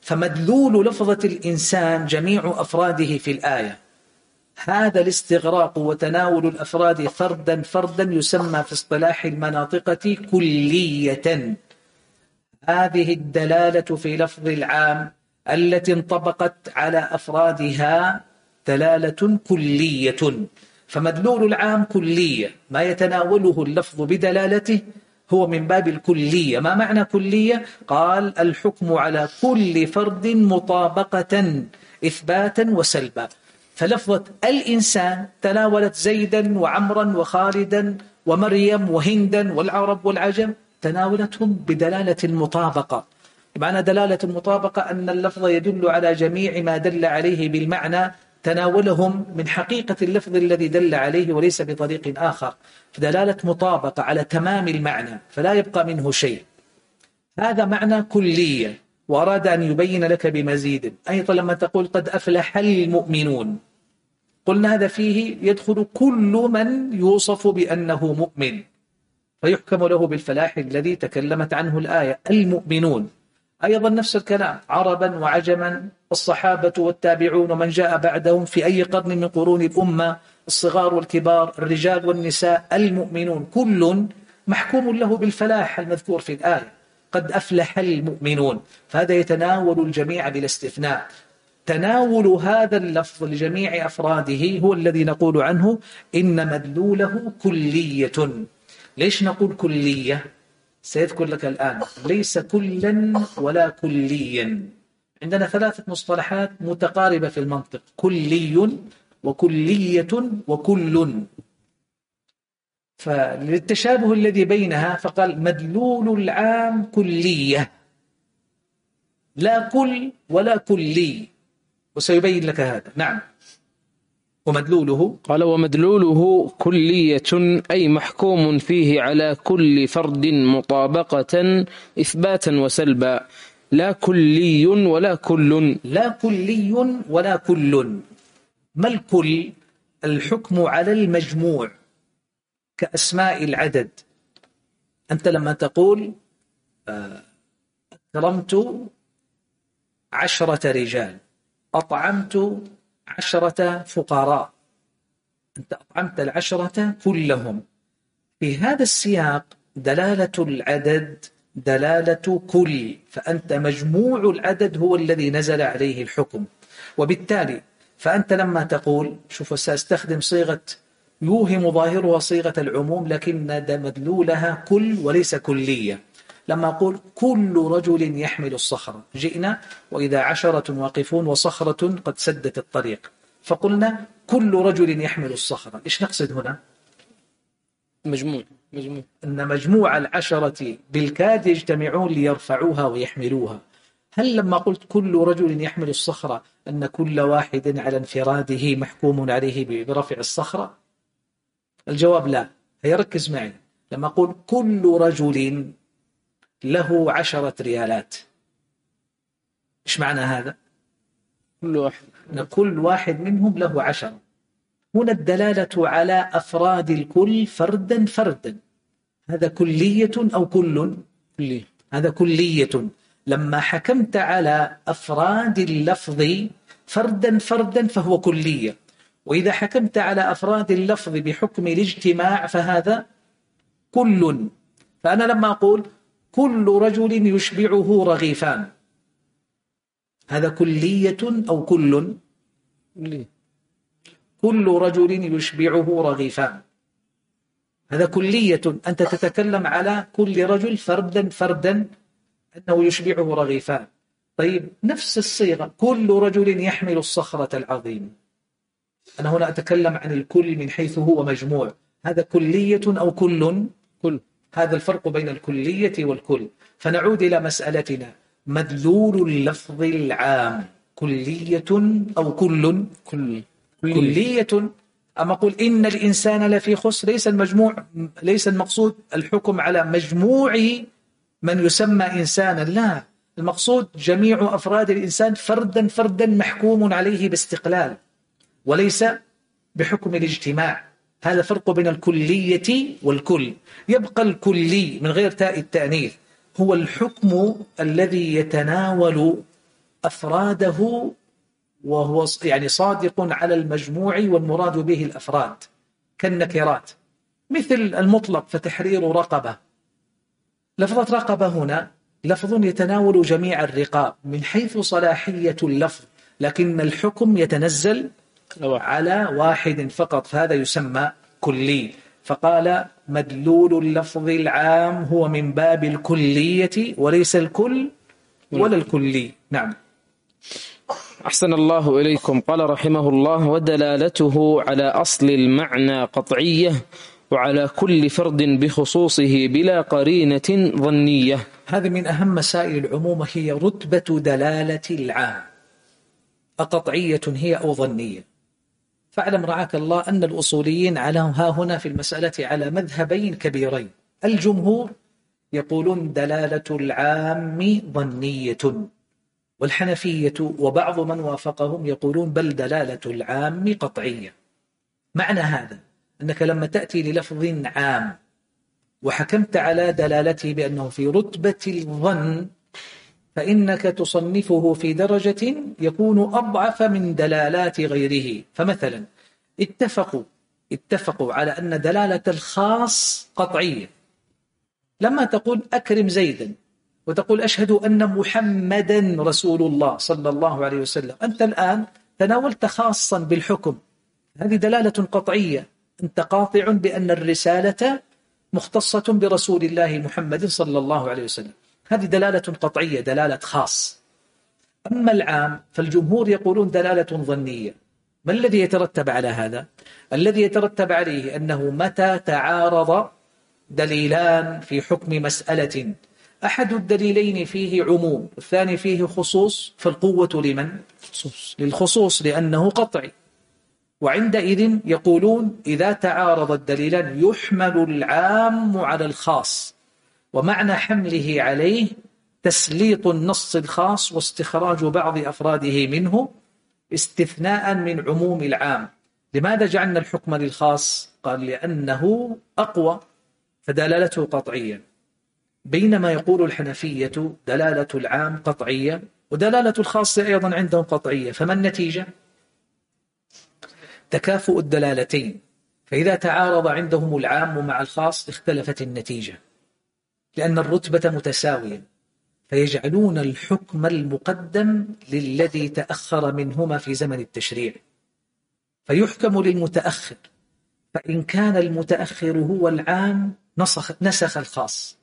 فمدلول لفظة الإنسان جميع أفراده في الآية. هذا الاستغراق وتناول الأفراد فردا فردا يسمى في اصطلاح المناطقة كلية. هذه الدلالة في لفظ العام التي انطبقت على أفرادها دلالة كلية. فمدلول العام كلية ما يتناوله اللفظ بدلالته هو من باب الكلية. ما معنى كلية؟ قال الحكم على كل فرد مطابقة إثباتا وسلبا. فلفظة الإنسان تناولت زيدا وعمرا وخالدا ومريم وهندا والعرب والعجم تناولتهم بدلالة المطابقة معنى دلالة المطابقة أن اللفظ يدل على جميع ما دل عليه بالمعنى تناولهم من حقيقة اللفظ الذي دل عليه وليس بطريق آخر. دلالة مطابقة على تمام المعنى فلا يبقى منه شيء. هذا معنى كلية وأراد أن يبين لك بمزيد. أيضا لما تقول قد أفلح المؤمنون قلنا هذا فيه يدخل كل من يوصف بأنه مؤمن فيحكم له بالفلاح الذي تكلمت عنه الآية المؤمنون. أيضا نفس الكلام عربا وعجما الصحابة والتابعون ومن جاء بعدهم في أي قرن من قرون الأمة الصغار والكبار الرجال والنساء المؤمنون كل محكوم له بالفلاح المذكور في الآية قد أفلح المؤمنون. فهذا يتناول الجميع بلا استثناء تناول هذا اللفظ لجميع أفراده هو الذي نقول عنه إن مدلوله كلية. ليش نقول كلية؟ سيذكر لك الآن. ليس كلا ولا كليا. عندنا ثلاثة مصطلحات متقاربة في المنطق. كلي وكلية وكل. فللتشابه الذي بينها فقال مدلول العام كلية. لا كل ولا كلي. وسيبين لك هذا. نعم. ومدلوله قال ومدلوله كلية أي محكوم فيه على كل فرد مطابقة إثباتا وسلبا. لا كلي ولا كل. لا كلي ولا كل. ما الكل؟ الحكم على المجموع كأسماء العدد. أنت لما تقول آه، أكرمت عشرة رجال أطعمت عشرة فقراء. أنت أطعمت العشرة كلهم. في هذا السياق دلالة العدد دلالة كل. فأنت مجموع العدد هو الذي نزل عليه الحكم. وبالتالي فأنت لما تقول شوف سأستخدم صيغة يوهم ظاهرها صيغة العموم لكن مدلولها كل وليس كلية. لما أقول كل رجل يحمل الصخرة جئنا وإذا عشرة واقفون وصخرة قد سدت الطريق. فقلنا كل رجل يحمل الصخرة إيش نقصد هنا؟ مجموع مجموع. أن مجموع العشرة بالكاد يجتمعون ليرفعوها ويحملوها. هل لما قلت كل رجل يحمل الصخرة أن كل واحد على انفراده محكوم عليه برفع الصخرة الجواب لا. هيركز معي. لما أقول كل رجل له عشرة ريالات. إيش معنى هذا؟ كل واحد. كل واحد منهم له عشرة. هنا الدلالة على أفراد الكل فردا فردا. هذا كلية أو كل؟ كلية. هذا كلية. لما حكمت على أفراد اللفظ فردا فردا فهو كلية. وإذا حكمت على أفراد اللفظ بحكم الاجتماع فهذا كل. فأنا لما أقول كل رجل يشبعه رغيفان. هذا كلية أو كل؟ كل رجل يشبعه رغيفان. هذا كلية. أنت تتكلم على كل رجل فردا فردا أنه يشبعه رغيفان. طيب نفس الصيغة. كل رجل يحمل الصخرة العظيم. أنا هنا أتكلم عن الكل من حيث هو مجموع. هذا كلية أو كل؟ كل. هذا الفرق بين الكلية والكل. فنعود إلى مسألتنا. مدلول اللفظ العام. كلية أو كل؟ كل. كلية. أما أقول إن الإنسان لفي خسر ليس المجموع ليس المقصود الحكم على مجموع من يسمى إنسانا. لا. المقصود جميع أفراد الإنسان فردا فردا محكوم عليه باستقلال وليس بحكم الاجتماع. هذا فرق بين الكلية والكل. يبقى الكلي من غير تاء التأنيث هو الحكم الذي يتناول أفراده وهو يعني صادق على المجموع والمراد به الأفراد كالنكرات. مثل المطلق فتحرير رقبة. لفظة رقبة هنا لفظ يتناول جميع الرقاب من حيث صلاحية اللفظ لكن الحكم يتنزل على واحد فقط فهذا يسمى كلي. فقال مدلول اللفظ العام هو من باب الكلية وليس الكل ولا الكلي. نعم. أحسن الله إليكم. قال رحمه الله ودلالته على أصل المعنى قطعية وعلى كل فرد بخصوصه بلا قرينة ظنية. هذه من أهم مسائل العموم هي رتبة دلالة العام. أقطعية هي أو ظنية؟ فاعلم رعاك الله أن الأصوليين على ها هنا في المسألة على مذهبين كبيرين. الجمهور يقولون دلالة العام ظنية والحنفية وبعض من وافقهم يقولون بل دلالة العام قطعية. معنى هذا أنك لما تأتي للفظ عام وحكمت على دلالته بأنه في رتبة الظن فإنك تصنفه في درجة يكون أضعف من دلالات غيره. فمثلا اتفقوا اتفقوا على أن دلالة الخاص قطعية. لما تقول أكرم زيدا وتقول أشهد أن محمدا رسول الله صلى الله عليه وسلم أنت الآن تناولت خاصا بالحكم. هذه دلالة قطعية. أنت قاطع بأن الرسالة مختصة برسول الله محمد صلى الله عليه وسلم. هذه دلالة قطعية دلالة خاص. أما العام فالجمهور يقولون دلالة ظنية. ما الذي يترتب على هذا؟ الذي يترتب عليه أنه متى تعارض دليلان في حكم مسألة. أحد الدليلين فيه عموم والثاني فيه خصوص. فالقوة لمن؟ خصوص. للخصوص لأنه قطعي. وعندئذ يقولون إذا تعارض الدليلان يحمل العام على الخاص. ومعنى حمله عليه تسليط النص الخاص واستخراج بعض أفراده منه استثناء من عموم العام. لماذا جعلنا الحكم للخاص؟ قال لأنه أقوى فدلالته قطعية. بينما يقول الحنفية دلالة العام قطعية ودلالة الخاص أيضا عندهم قطعية. فما النتيجة؟ تكافؤ الدلالتين. فإذا تعارض عندهم العام مع الخاص اختلفت النتيجة. لأن الرتبة متساوية. فيجعلون الحكم المقدم للذي تأخر منهما في زمن التشريع. فيحكم للمتأخر. فإن كان المتأخر هو العام نسخ, نسخ الخاص.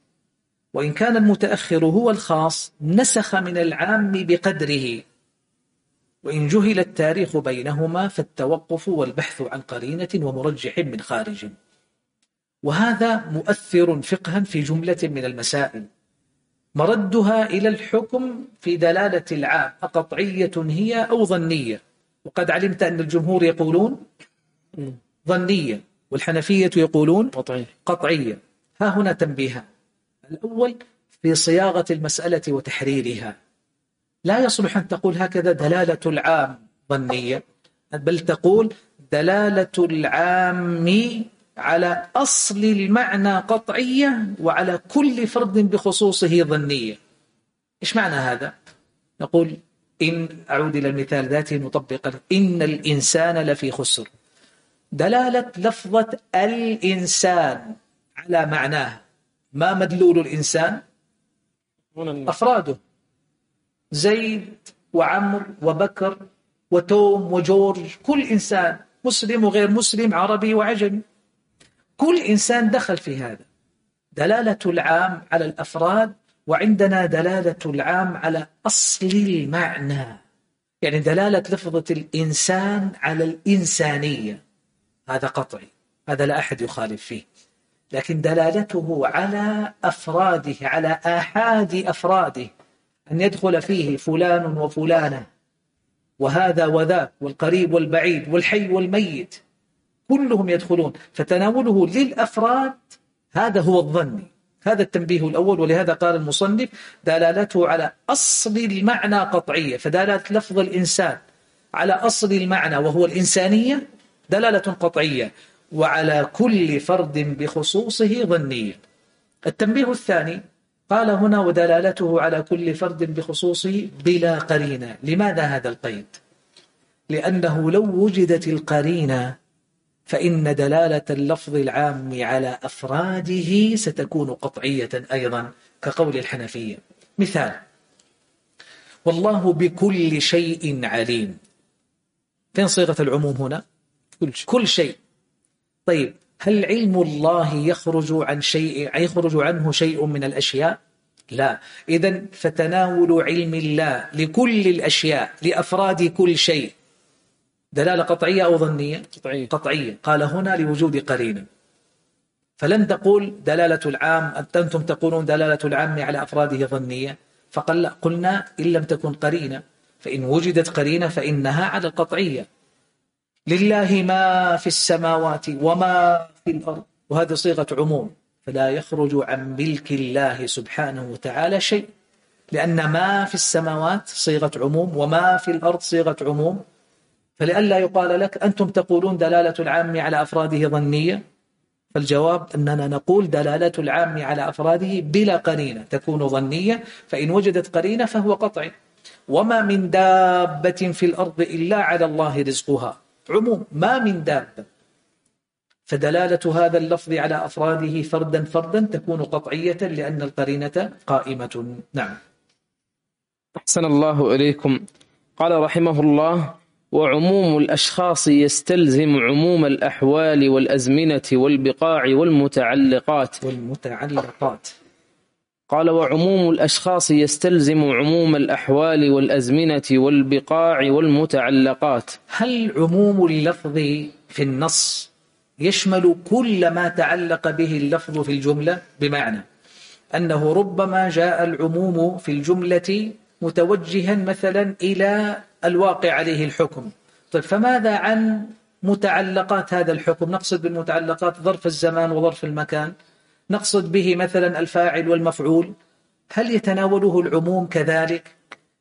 وإن كان المتأخر هو الخاص نسخ من العام بقدره. وإن جهل التاريخ بينهما فالتوقف والبحث عن قرينة ومرجح من خارج. وهذا مؤثر فقها في جملة من المسائل. مردها إلى الحكم في دلالة العام أقطعية هي أو ظنية. وقد علمت أن الجمهور يقولون ظنية والحنفية يقولون قطعية, قطعية. ها هنا تنبيها. الأول في صياغة المسألة وتحريرها. لا يصلح أن تقول هكذا دلالة العام ظنية بل تقول دلالة العام على أصل المعنى قطعية وعلى كل فرد بخصوصه ظنية. إيش معنى هذا؟ نقول إن أعود إلى المثال ذاته مطبقا. إن الإنسان لفي خسر. دلالة لفظة الإنسان على معناه. ما مدلول الإنسان؟ أفراده. زيد وعمر وبكر وتوم وجورج. كل إنسان مسلم وغير مسلم عربي وعجمي. كل إنسان دخل في هذا. دلالة العام على الأفراد وعندنا دلالة العام على أصل المعنى. يعني دلالة لفظة الإنسان على الإنسانية. هذا قطعي هذا لا أحد يخالف فيه. لكن دلالته على أفراده على آحاد أفراده. أن يدخل فيه فلان وفلانة وهذا وذاك والقريب والبعيد والحي والميت. كلهم يدخلون فتناوله للأفراد هذا هو الظن. هذا التنبيه الأول ولهذا قال المصنف دلالته على أصل المعنى قطعية فدلالة لفظ الإنسان على أصل المعنى وهو الإنسانية دلالة قطعية وعلى كل فرد بخصوصه ظنية. التنبيه الثاني قال هنا ودلالته على كل فرد بخصوصه بلا قرينة. لماذا هذا القيد؟ لأنه لو وجدت القرينة فإن دلالة اللفظ العام على أفراده ستكون قطعية أيضا كقول الحنفية مثال والله بكل شيء عليم. فين صيغة العموم هنا؟ كل شيء, كل شيء. طيب هل علم الله يخرج عن شيء يخرج عنه شيء من الأشياء؟ لا. إذا فتناول علم الله لكل الأشياء لأفراد كل شيء. دلالة قطعية أو ظنية؟ قطعية, قطعية. قال هنا لوجود قرينة فلن تقول دلالة العام أنتم تقولون دلالة العام على أفراده ظنية؟ فقال قلنا إن لم تكن قرينة. فإن وجدت قرينة فإنها على القطعية. لله ما في السماوات وما في الأرض. وهذه صيغة عموم. فلا يخرج عن ملك الله سبحانه وتعالى شيء. لأن ما في السماوات صيغة عموم وما في الأرض صيغة عموم. فلئلا يقال لك أنتم تقولون دلالة العام على أفراده ظنية؟ فالجواب أننا نقول دلالة العام على أفراده بلا قرينة تكون ظنية فإن وجدت قرينة فهو قطعي وما من دابة في الأرض إلا على الله رزقها. عموم ما من دابة. فدلالة هذا اللفظ على أفراده فردا فردا تكون قطعية لأن القرينة قائمة. نعم. أحسن الله إليكم. قال رحمه الله وعموم الأشخاص يستلزم عموم الأحوال والأزمنة والبقاع والمتعلقات. والمتعلقات. قال وعموم الأشخاص يستلزم عموم الأحوال والأزمنة والبقاع والمتعلقات. هل عموم اللفظ في النص يشمل كل ما تعلق به اللفظ في الجملة؟ بمعنى أنه ربما جاء العموم في الجملة متوجها مثلا إلى الواقع عليه الحكم. طيب فماذا عن متعلقات هذا الحكم؟ نقصد بالمتعلقات ظرف الزمان وظرف المكان. نقصد به مثلا الفاعل والمفعول. هل يتناوله العموم كذلك؟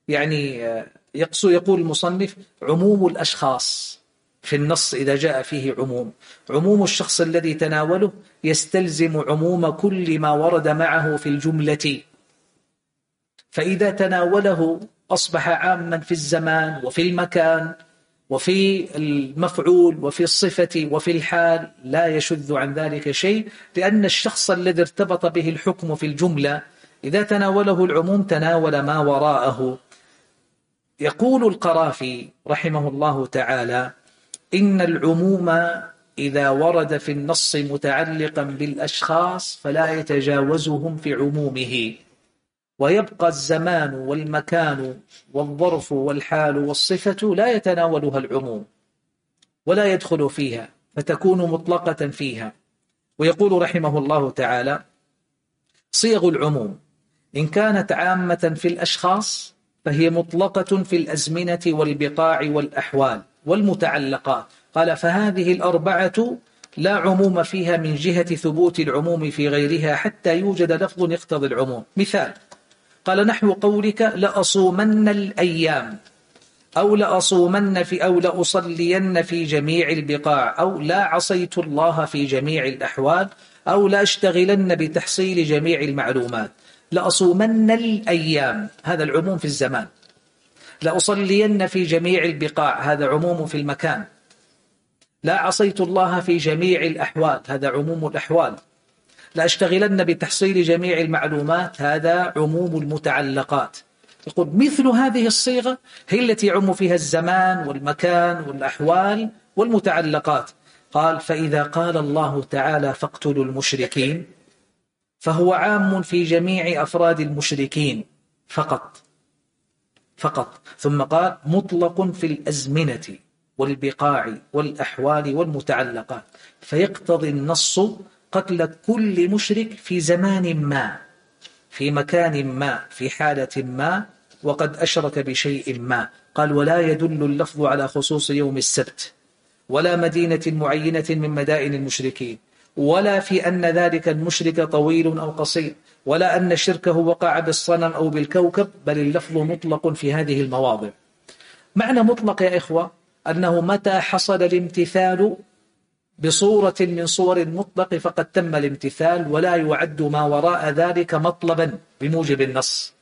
يعني آه، يقصد يقول المصنف عموم الأشخاص في النص إذا جاء فيه عموم. عموم الشخص الذي تناوله يستلزم عموم كل ما ورد معه في الجملة. فإذا تناوله أصبح عاما في الزمان وفي المكان وفي المفعول وفي الصفة وفي الحال لا يشذ عن ذلك شيء لأن الشخص الذي ارتبط به الحكم في الجملة إذا تناوله العموم تناول ما وراءه. يقول القرافي رحمه الله تعالى إن العموم إذا ورد في النص متعلقا بالأشخاص فلا يتجاوزهم في عمومه. ويبقى الزمان والمكان والظرف والحال والصفة لا يتناولها العموم ولا يدخل فيها فتكون مطلقة فيها. ويقول رحمه الله تعالى صيغ العموم إن كانت عامة في الأشخاص فهي مطلقة في الأزمنة والبقاع والأحوال والمتعلقات. قال فهذه الأربعة لا عموم فيها من جهة ثبوت العموم في غيرها حتى يوجد لفظ يقتضي العموم. مثال قال نحو قولك لأصومن الأيام أو لأصومن في أو لأصلين في جميع البقاع أو لا عصيت الله في جميع الأحوال أو لأشتغلن بتحصيل جميع المعلومات لأصومن الأيام. هذا العموم في الزمان. لأصلين في جميع البقاع هذا عموم في المكان. لا عصيت الله في جميع الأحوال هذا عموم الأحوال. لأشتغلن بتحصيل جميع المعلومات هذا عموم المتعلقات. يقول مثل هذه الصيغة هي التي يعم فيها الزمان والمكان والأحوال والمتعلقات. قال فإذا قال الله تعالى فاقتلوا المشركين فهو عام في جميع أفراد المشركين فقط فقط. ثم قال مطلق في الأزمنة والبقاع والأحوال والمتعلقات. فيقتضي النص قتل كل مشرك في زمان ما في مكان ما في حالة ما وقد أشرك بشيء ما. قال ولا يدل اللفظ على خصوص يوم السبت ولا مدينة معينة من مدائن المشركين ولا في أن ذلك المشرك طويل أو قصير ولا أن شركه وقع بالصنم أو بالكوكب بل اللفظ مطلق في هذه المواضع. معنى مطلق يا إخوة أنه متى حصل الامتثال بصورة من صور المطلق فقد تم الامتثال ولا يعد ما وراء ذلك مطلبا بموجب النص.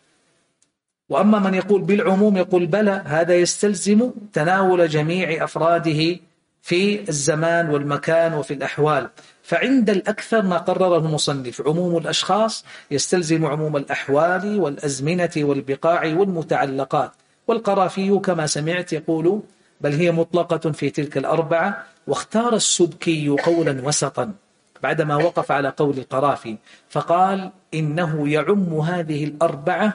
وأما من يقول بالعموم يقول بلى هذا يستلزم تناول جميع أفراده في الزمان والمكان وفي الأحوال. فعند الأكثر ما قرره المصنف عموم الأشخاص يستلزم عموم الأحوال والأزمنة والبقاع والمتعلقات. والقرافي كما سمعت يقول بل هي مطلقة في تلك الأربعة واختار السبكي قولا وسطا بعدما وقف على قول القرافي فقال إنه يعم هذه الأربعة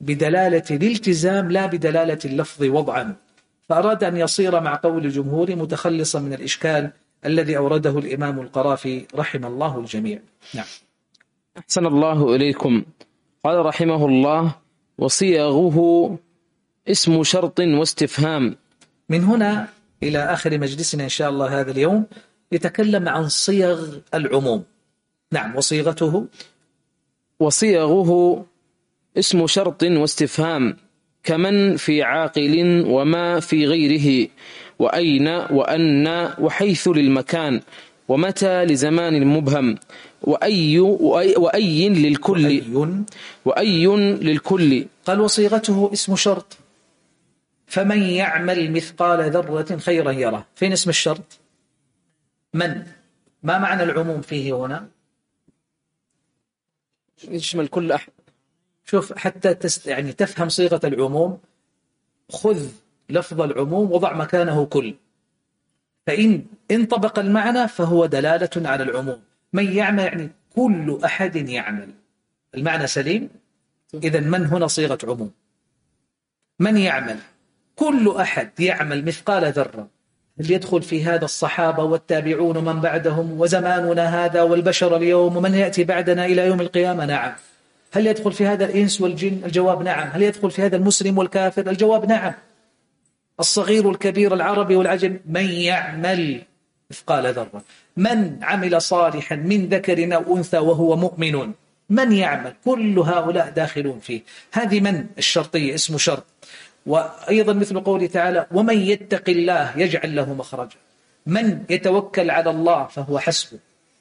بدلالة الالتزام لا بدلالة اللفظ وضعا. فأراد أن يصير مع قول الجمهور متخلصا من الإشكال الذي أورده الإمام القرافي رحم الله الجميع. نعم. أحسن الله إليكم. قال رحمه الله وصيغه اسم شرط واستفهام. من هنا إلى آخر مجلسنا إن شاء الله هذا اليوم يتكلم عن صيغ العموم. نعم وصيغته؟ وصيغه اسم شرط واستفهام كمن في عاقل وما في غيره وأين وأن وحيث للمكان ومتى لزمان مبهم وأي, وأي للكل وأي للكل. قال وصيغته اسم شرط. فمن يعمل مثقال ذرة خيرا يره. فين اسم الشرط؟ من؟ ما معنى العموم فيه هنا؟ يشمل كل أحد. شوف حتى تست يعني تفهم صيغة العموم خذ لفظ العموم وضع مكانه كل. فإن انطبق المعنى فهو دلالة على العموم. من يعمل يعني كل أحد يعمل. المعنى سليم؟ إذا من هنا صيغة عموم؟ من يعمل؟ كل أحد يعمل مثقال ذرة. هل يدخل في هذا الصحابة والتابعون ومن بعدهم وزماننا هذا والبشر اليوم ومن يأتي بعدنا إلى يوم القيامة؟ نعم. هل يدخل في هذا الإنس والجن؟ الجواب نعم. هل يدخل في هذا المسلم والكافر؟ الجواب نعم. الصغير والكبير العربي والعجم من يعمل مثقال ذرة؟ من عمل صالحا من ذكر أو أنثى وهو مؤمن؟ من يعمل؟ كل هؤلاء داخلون فيه. هذه من الشرطية؟ اسم شرط. وأيضا مثل قوله تعالى ومن يتق الله يجعل له مخرجا. من يتوكل على الله فهو حسبه.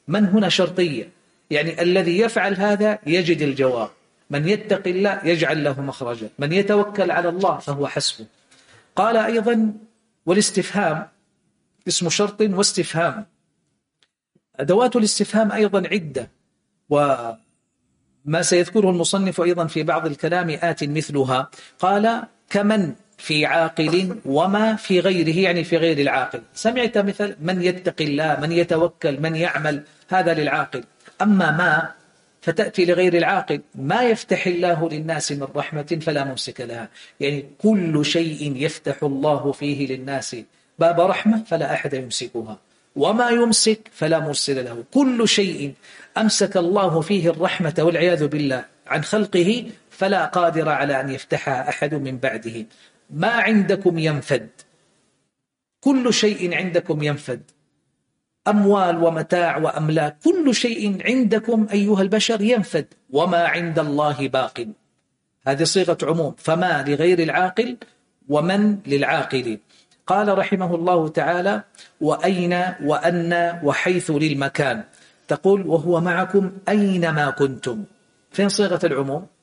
من هنا شرطية. يعني الذي يفعل هذا يجد الجواب. من يتق الله يجعل له مخرجا. من يتوكل على الله فهو حسبه. قال أيضا والاستفهام اسم شرط واستفهام. أدوات الاستفهام أيضا عدة. وما سيذكره المصنف أيضا في بعض الكلام آت مثلها. قال كمن في عاقل وما في غيره يعني في غير العاقل. سمعت مثل من يتق الله من يتوكل من يعمل هذا للعاقل. أما ما فتأتي لغير العاقل ما يفتح الله للناس من رحمة فلا ممسك لها. يعني كل شيء يفتح الله فيه للناس باب رحمة فلا أحد يمسكها. وما يمسك فلا مرسل له. كل شيء أمسك الله فيه الرحمة والعياذ بالله عن خلقه فلا قادر على أن يفتحها أحد من بعده. ما عندكم ينفد. كل شيء عندكم ينفد. أموال ومتاع وأملاك. كل شيء عندكم أيها البشر ينفد. وما عند الله باق. هذه صيغة عموم. فما لغير العاقل ومن للعاقل. قال رحمه الله تعالى وأين وأن وحيث للمكان. تقول وهو معكم أينما كنتم. فين صيغة العموم؟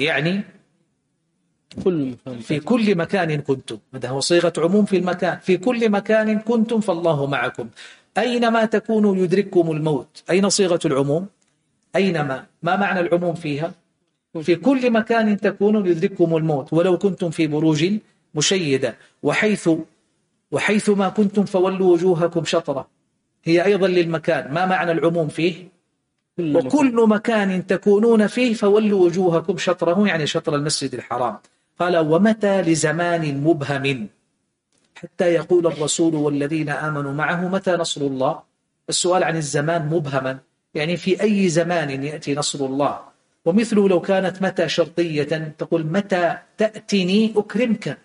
يعني كل في كل مكان كنتم. هذا هو صيغة عموم في المكان. في كل مكان كنتم فالله معكم. أينما تكونوا يدرككم الموت. أين صيغة العموم؟ أينما. ما معنى العموم فيها؟ في كل مكان تكونوا يدرككم الموت. ولو كنتم في بروج مشيدة. وحيث وحيث ما كنتم فولوا وجوهكم شطرة. هي أيضا للمكان. ما معنى العموم فيه؟ وكل مكان تكونون فيه فولوا وجوهكم شطره يعني شطر المسجد الحرام. قال ومتى لزمان مبهم؟ حتى يقول الرسول والذين آمنوا معه متى نصر الله؟ السؤال عن الزمان مبهما. يعني في أي زمان يأتي نصر الله؟ ومثله لو كانت متى شرطية تقول متى تأتني أكرمك؟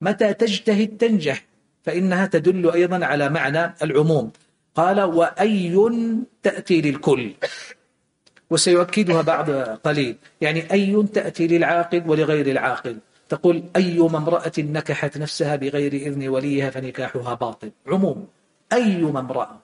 متى تجتهد تنجح؟ فإنها تدل أيضا على معنى العموم. قال وأي تأتي للكل. وسيؤكدها بعد قليل. يعني أي تأتي للعاقل ولغير العاقل. تقول أيما امرأة نكحت نفسها بغير إذن وليها فنكاحها باطل. عموم أيما امرأة.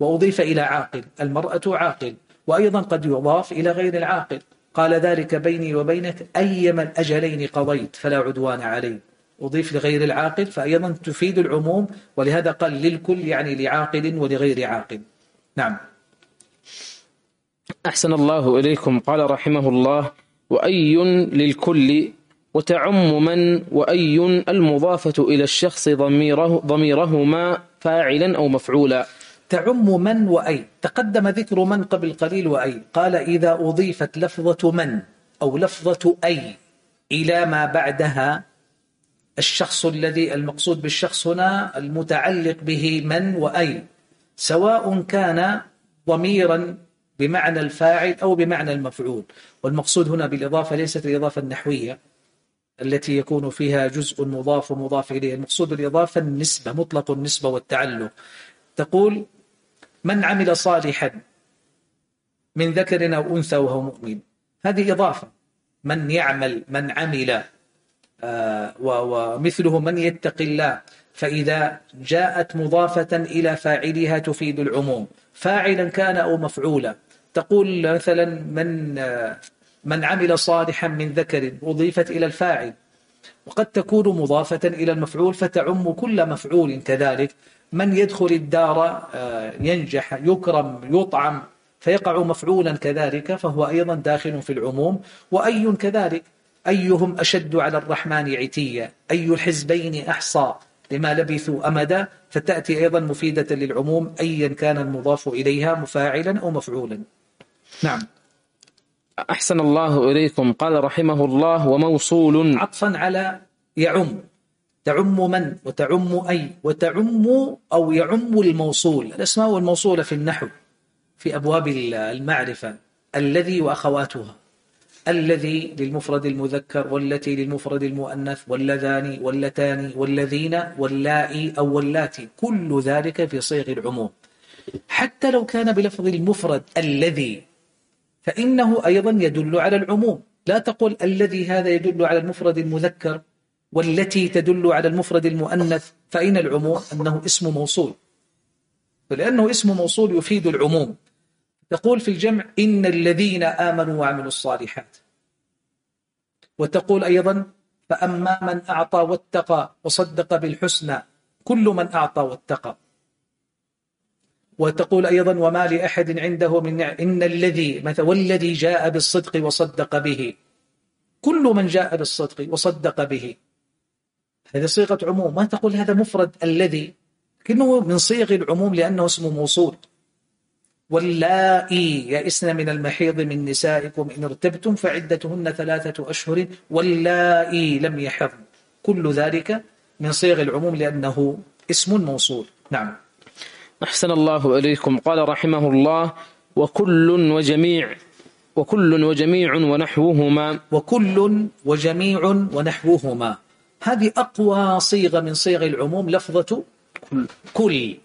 وأضيف إلى عاقل. المرأة عاقل. وأيضا قد يضاف إلى غير العاقل. قال ذلك بيني وبينك أيما الأجلين قضيت فلا عدوان علي. أضيف لغير العاقل فأيضا تفيد العموم ولهذا قال للكل يعني لعاقل ولغير عاقل. نعم. أحسن الله إليكم. قال رحمه الله وأي للكل وتعم من وأي المضافة إلى الشخص ضميره ضميرهما فاعلا أو مفعولا. تعم من وأي. تقدم ذكر من قبل قليل وأي. قال إذا أضيفت لفظة من أو لفظة أي إلى ما بعدها الشخص الذي المقصود بالشخص هنا المتعلق به من وأي سواء كان ضميرا بمعنى الفاعل أو بمعنى المفعول. والمقصود هنا بالإضافة ليست الإضافة النحوية التي يكون فيها جزء مضاف ومضاف إليه. المقصود بالإضافة النسبة مطلق النسبة والتعلق. تقول من عمل صالحا من ذكر أو أنثى وهو مؤمن؟ هذه إضافة. من يعمل من عمل ومثله من يتقي الله فإذا جاءت مضافة إلى فاعلها تفيد العموم. فاعلا كان أو مفعولا. تقول مثلا من آه، من عمل صالحا من ذكر أضيفت إلى الفاعل. وقد تكون مضافة إلى المفعول فتعم كل مفعول كذلك. من يدخل الدار آه، ينجح يكرم يطعم فيقع مفعولا كذلك فهو أيضا داخل في العموم. وأي كذلك. أيهم أشد على الرحمن عتيا؟ أي الحزبين أحصى؟ لما لبثوا أمدا؟ فتأتي أيضا مفيدة للعموم أيا كان المضاف إليها مفاعلا أو مفعولا. نعم. أحسن الله إليكم. قال رحمه الله وموصول. عطفا على يعم. تعم من؟ وتعم أي؟ وتعم أو يعم الموصول. الأسماء الموصولة في النحو في أبواب المعرفة الذي وأخواتها. الذي للمفرد المذكر والتي للمفرد المؤنث واللذان واللتان والذين واللائي أو واللاتي كل ذلك في صيغ العموم. حتى لو كان بلفظ المفرد الذي فإنه أيضا يدل على العموم. لا تقول الذي هذا يدل على المفرد المذكر والتي تدل على المفرد المؤنث. فإن العموم؟ أنه اسم موصول. فلأنه اسم موصول يفيد العموم. تقول في الجمع إن الذين آمنوا وعملوا الصالحات. وتقول أيضا فأما من أعطى واتقى وصدق بالحسنى كل من أعطى واتقى. وتقول أيضا وما لأحد عنده من إن الذي مثلا والذي جاء بالصدق وصدق به. كل من جاء بالصدق وصدق به. هذه صيغة عموم. ما تقول هذا مفرد الذي؟ كأنه من صيغ العموم لأنه اسم موصول. واللائي يئسن من المحيض من نسائكم. إن ارتبتم فعدتهن ثلاثة أشهر واللائي لم يحضن كل ذلك من صيغ العموم لأنه اسم موصول. نعم. أحسن الله إليكم. قال رحمه الله وكل وجميع وكل وجميع ونحوهما. وكل وجميع ونحوهما. هذه أقوى صيغة من صيغ العموم لفظة كل.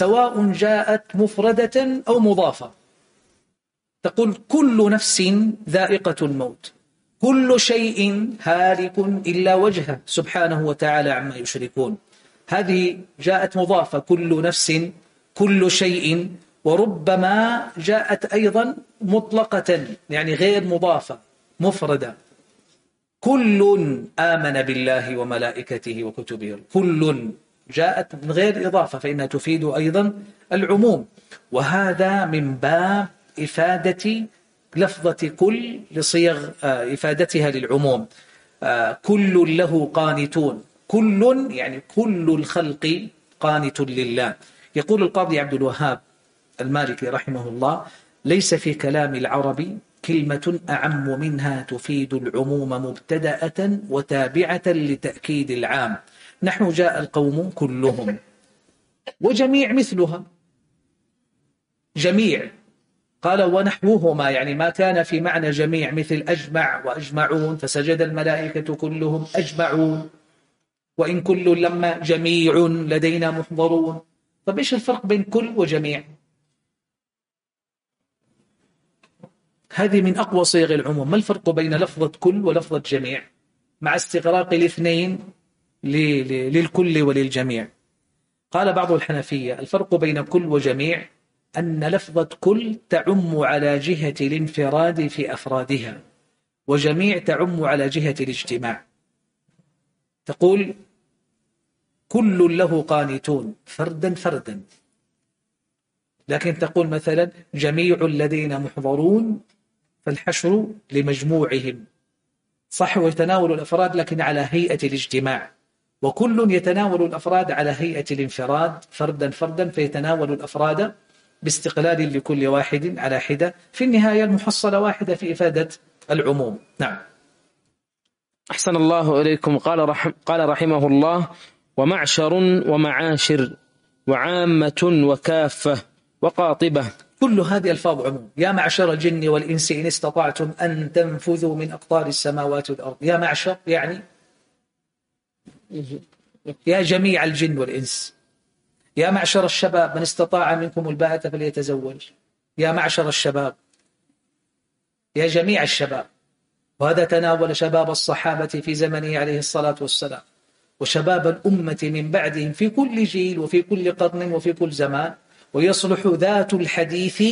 سواء جاءت مفردة أو مضافة. تقول كل نفس ذائقة الموت. كل شيء هالك إلا وجهه سبحانه وتعالى عما يشركون. هذه جاءت مضافة كل نفس كل شيء وربما جاءت أيضا مطلقة يعني غير مضافة مفردة. كل آمن بالله وملائكته وكتبه. كل جاءت من غير إضافة فإنها تفيد أيضا العموم. وهذا من باب إفادة لفظة كل لصيغ آه، إفادتها للعموم. آه، كل له قانتون. كل يعني كل الخلق قانت لله. يقول القاضي عبد الوهاب المالكي رحمه الله ليس في كلام العرب كلمة أعم منها تفيد العموم مبتدأة وتابعة لتأكيد العام. نحن جاء القوم كلهم. وجميع مثلها. جميع. قال ونحوهما يعني ما كان في معنى جميع مثل أجمع وأجمعون فسجد الملائكة كلهم أجمعون. وإن كل لما جميع لدينا محضرون. طب إيش الفرق بين كل وجميع؟ هذه من أقوى صيغ العموم. ما الفرق بين لفظة كل ولفظة جميع؟ مع استغراق الاثنين للكل وللجميع. قال بعض الحنفية الفرق بين كل وجميع أن لفظة كل تعم على جهة الانفراد في أفرادها وجميع تعم على جهة الاجتماع. تقول كل له قانتون فردا فردا. لكن تقول مثلا جميع الذين محضرون فالحشر لمجموعهم. صح ويتناول الأفراد لكن على هيئة الاجتماع. وكل يتناول الأفراد على هيئة الانفراد فردا فردا فيتناول الأفراد باستقلال لكل واحد على حدة في النهاية المحصلة واحدة في إفادة العموم. نعم. أحسن الله إليكم. قال, رحم قال رحمه الله ومعشر ومعاشر وعامة وكافة وقاطبة. كل هذه ألفاظ عموم. يا معشر الجن والإنس إن استطعتم أن تنفذوا من أقطار السماوات والأرض. يا معشر يعني يا جميع الجن والإنس. يا معشر الشباب من استطاع منكم الباءة فليتزوج. يا معشر الشباب يا جميع الشباب. وهذا تناول شباب الصحابة في زمنه عليه الصلاة والسلام. وشباب الأمة من بعدهم في كل جيل وفي كل قرن وفي كل زمان. ويصلح ذات الحديث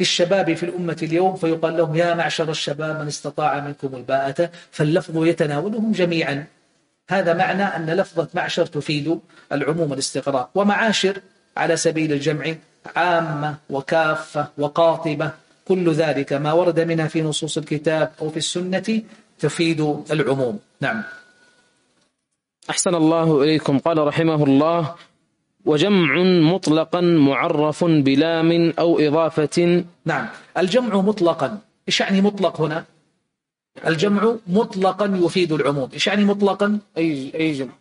للشباب في الأمة اليوم. فيقال لهم يا معشر الشباب من استطاع منكم الباءة. فاللفظ يتناولهم جميعا. هذا معنى أن لفظة معشر تفيد العموم الاستقراء ومعاشر على سبيل الجمع عامة وكافة وقاطبة كل ذلك ما ورد منها في نصوص الكتاب أو في السنة تفيد العموم. نعم. أحسن الله إليكم. قال رحمه الله وجمع مطلقا معرف بلام أو إضافة. نعم. الجمع مطلقا إيش يعني مطلق هنا؟ الجمع مطلقا يفيد العموم. إيش يعني مطلقا؟ أي, أي جمع؟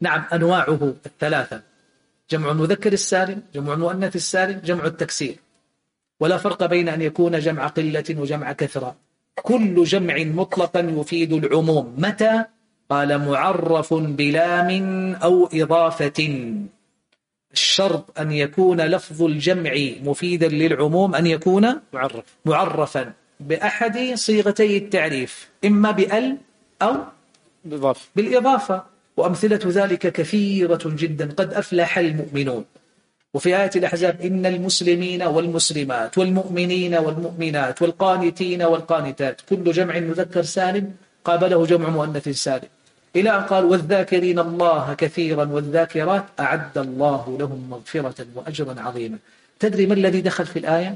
نعم أنواعه الثلاثة. جمع المذكر السالم جمع المؤنث السالم جمع التكسير. ولا فرق بين أن يكون جمع قلة وجمع كثرة. كل جمع مطلقا يفيد العموم. متى؟ قال معرف بلام أو إضافة. الشرط أن يكون لفظ الجمع مفيدا للعموم أن يكون معرف. معرفا بأحد صيغتي التعريف إما بأل أو بالإضافة. بالإضافة. وأمثلة ذلك كثيرة جدا قد أفلح المؤمنون. وفي آية الأحزاب إن المسلمين والمسلمات والمؤمنين والمؤمنات والقانتين والقانتات كل جمع مذكر سالم قابله جمع مؤنث سالم. إلى أن قال والذاكرين الله كثيرا والذاكرات أعد الله لهم مغفرة وأجرا عظيما. تدري ما الذي دخل في الآية؟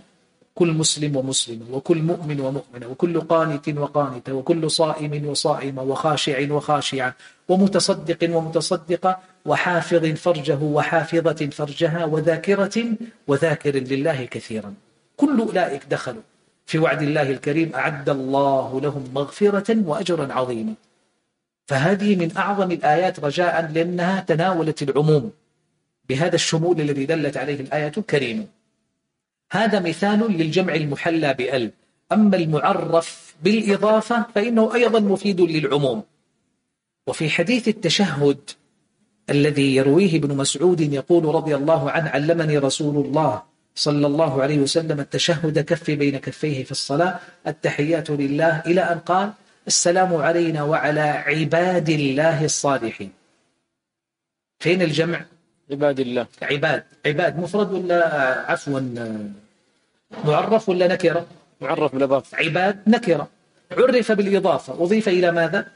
كل مسلم ومسلمة وكل مؤمن ومؤمنة وكل قانت وقانتة وكل صائم وصائمة وخاشع وخاشعة ومتصدق ومتصدقة وحافظ فرجه وحافظة فرجها وذاكرة وذاكر لله كثيرا. كل أولئك دخلوا في وعد الله الكريم أعد الله لهم مغفرة وأجرا عظيما. فهذه من أعظم الآيات رجاء لأنها تناولت العموم بهذا الشمول الذي دلت عليه الآية الكريمة. هذا مثال للجمع المحلى بأل أما المعرف بالإضافة فإنه أيضا مفيد للعموم. وفي حديث التشهد الذي يرويه ابن مسعود يقول رضي الله عنه علمني رسول الله صلى الله عليه وسلم التشهد كف بين كفيه في الصلاة التحيات لله إلى أن قال السلام علينا وعلى عباد الله الصالحين. فين الجمع؟ عباد الله. عباد. عباد مفرد ولا عفوا؟ معرف ولا نكرة؟ معرف بالإضافة عباد نكرة. عرف بالإضافة. أضيف إلى ماذا؟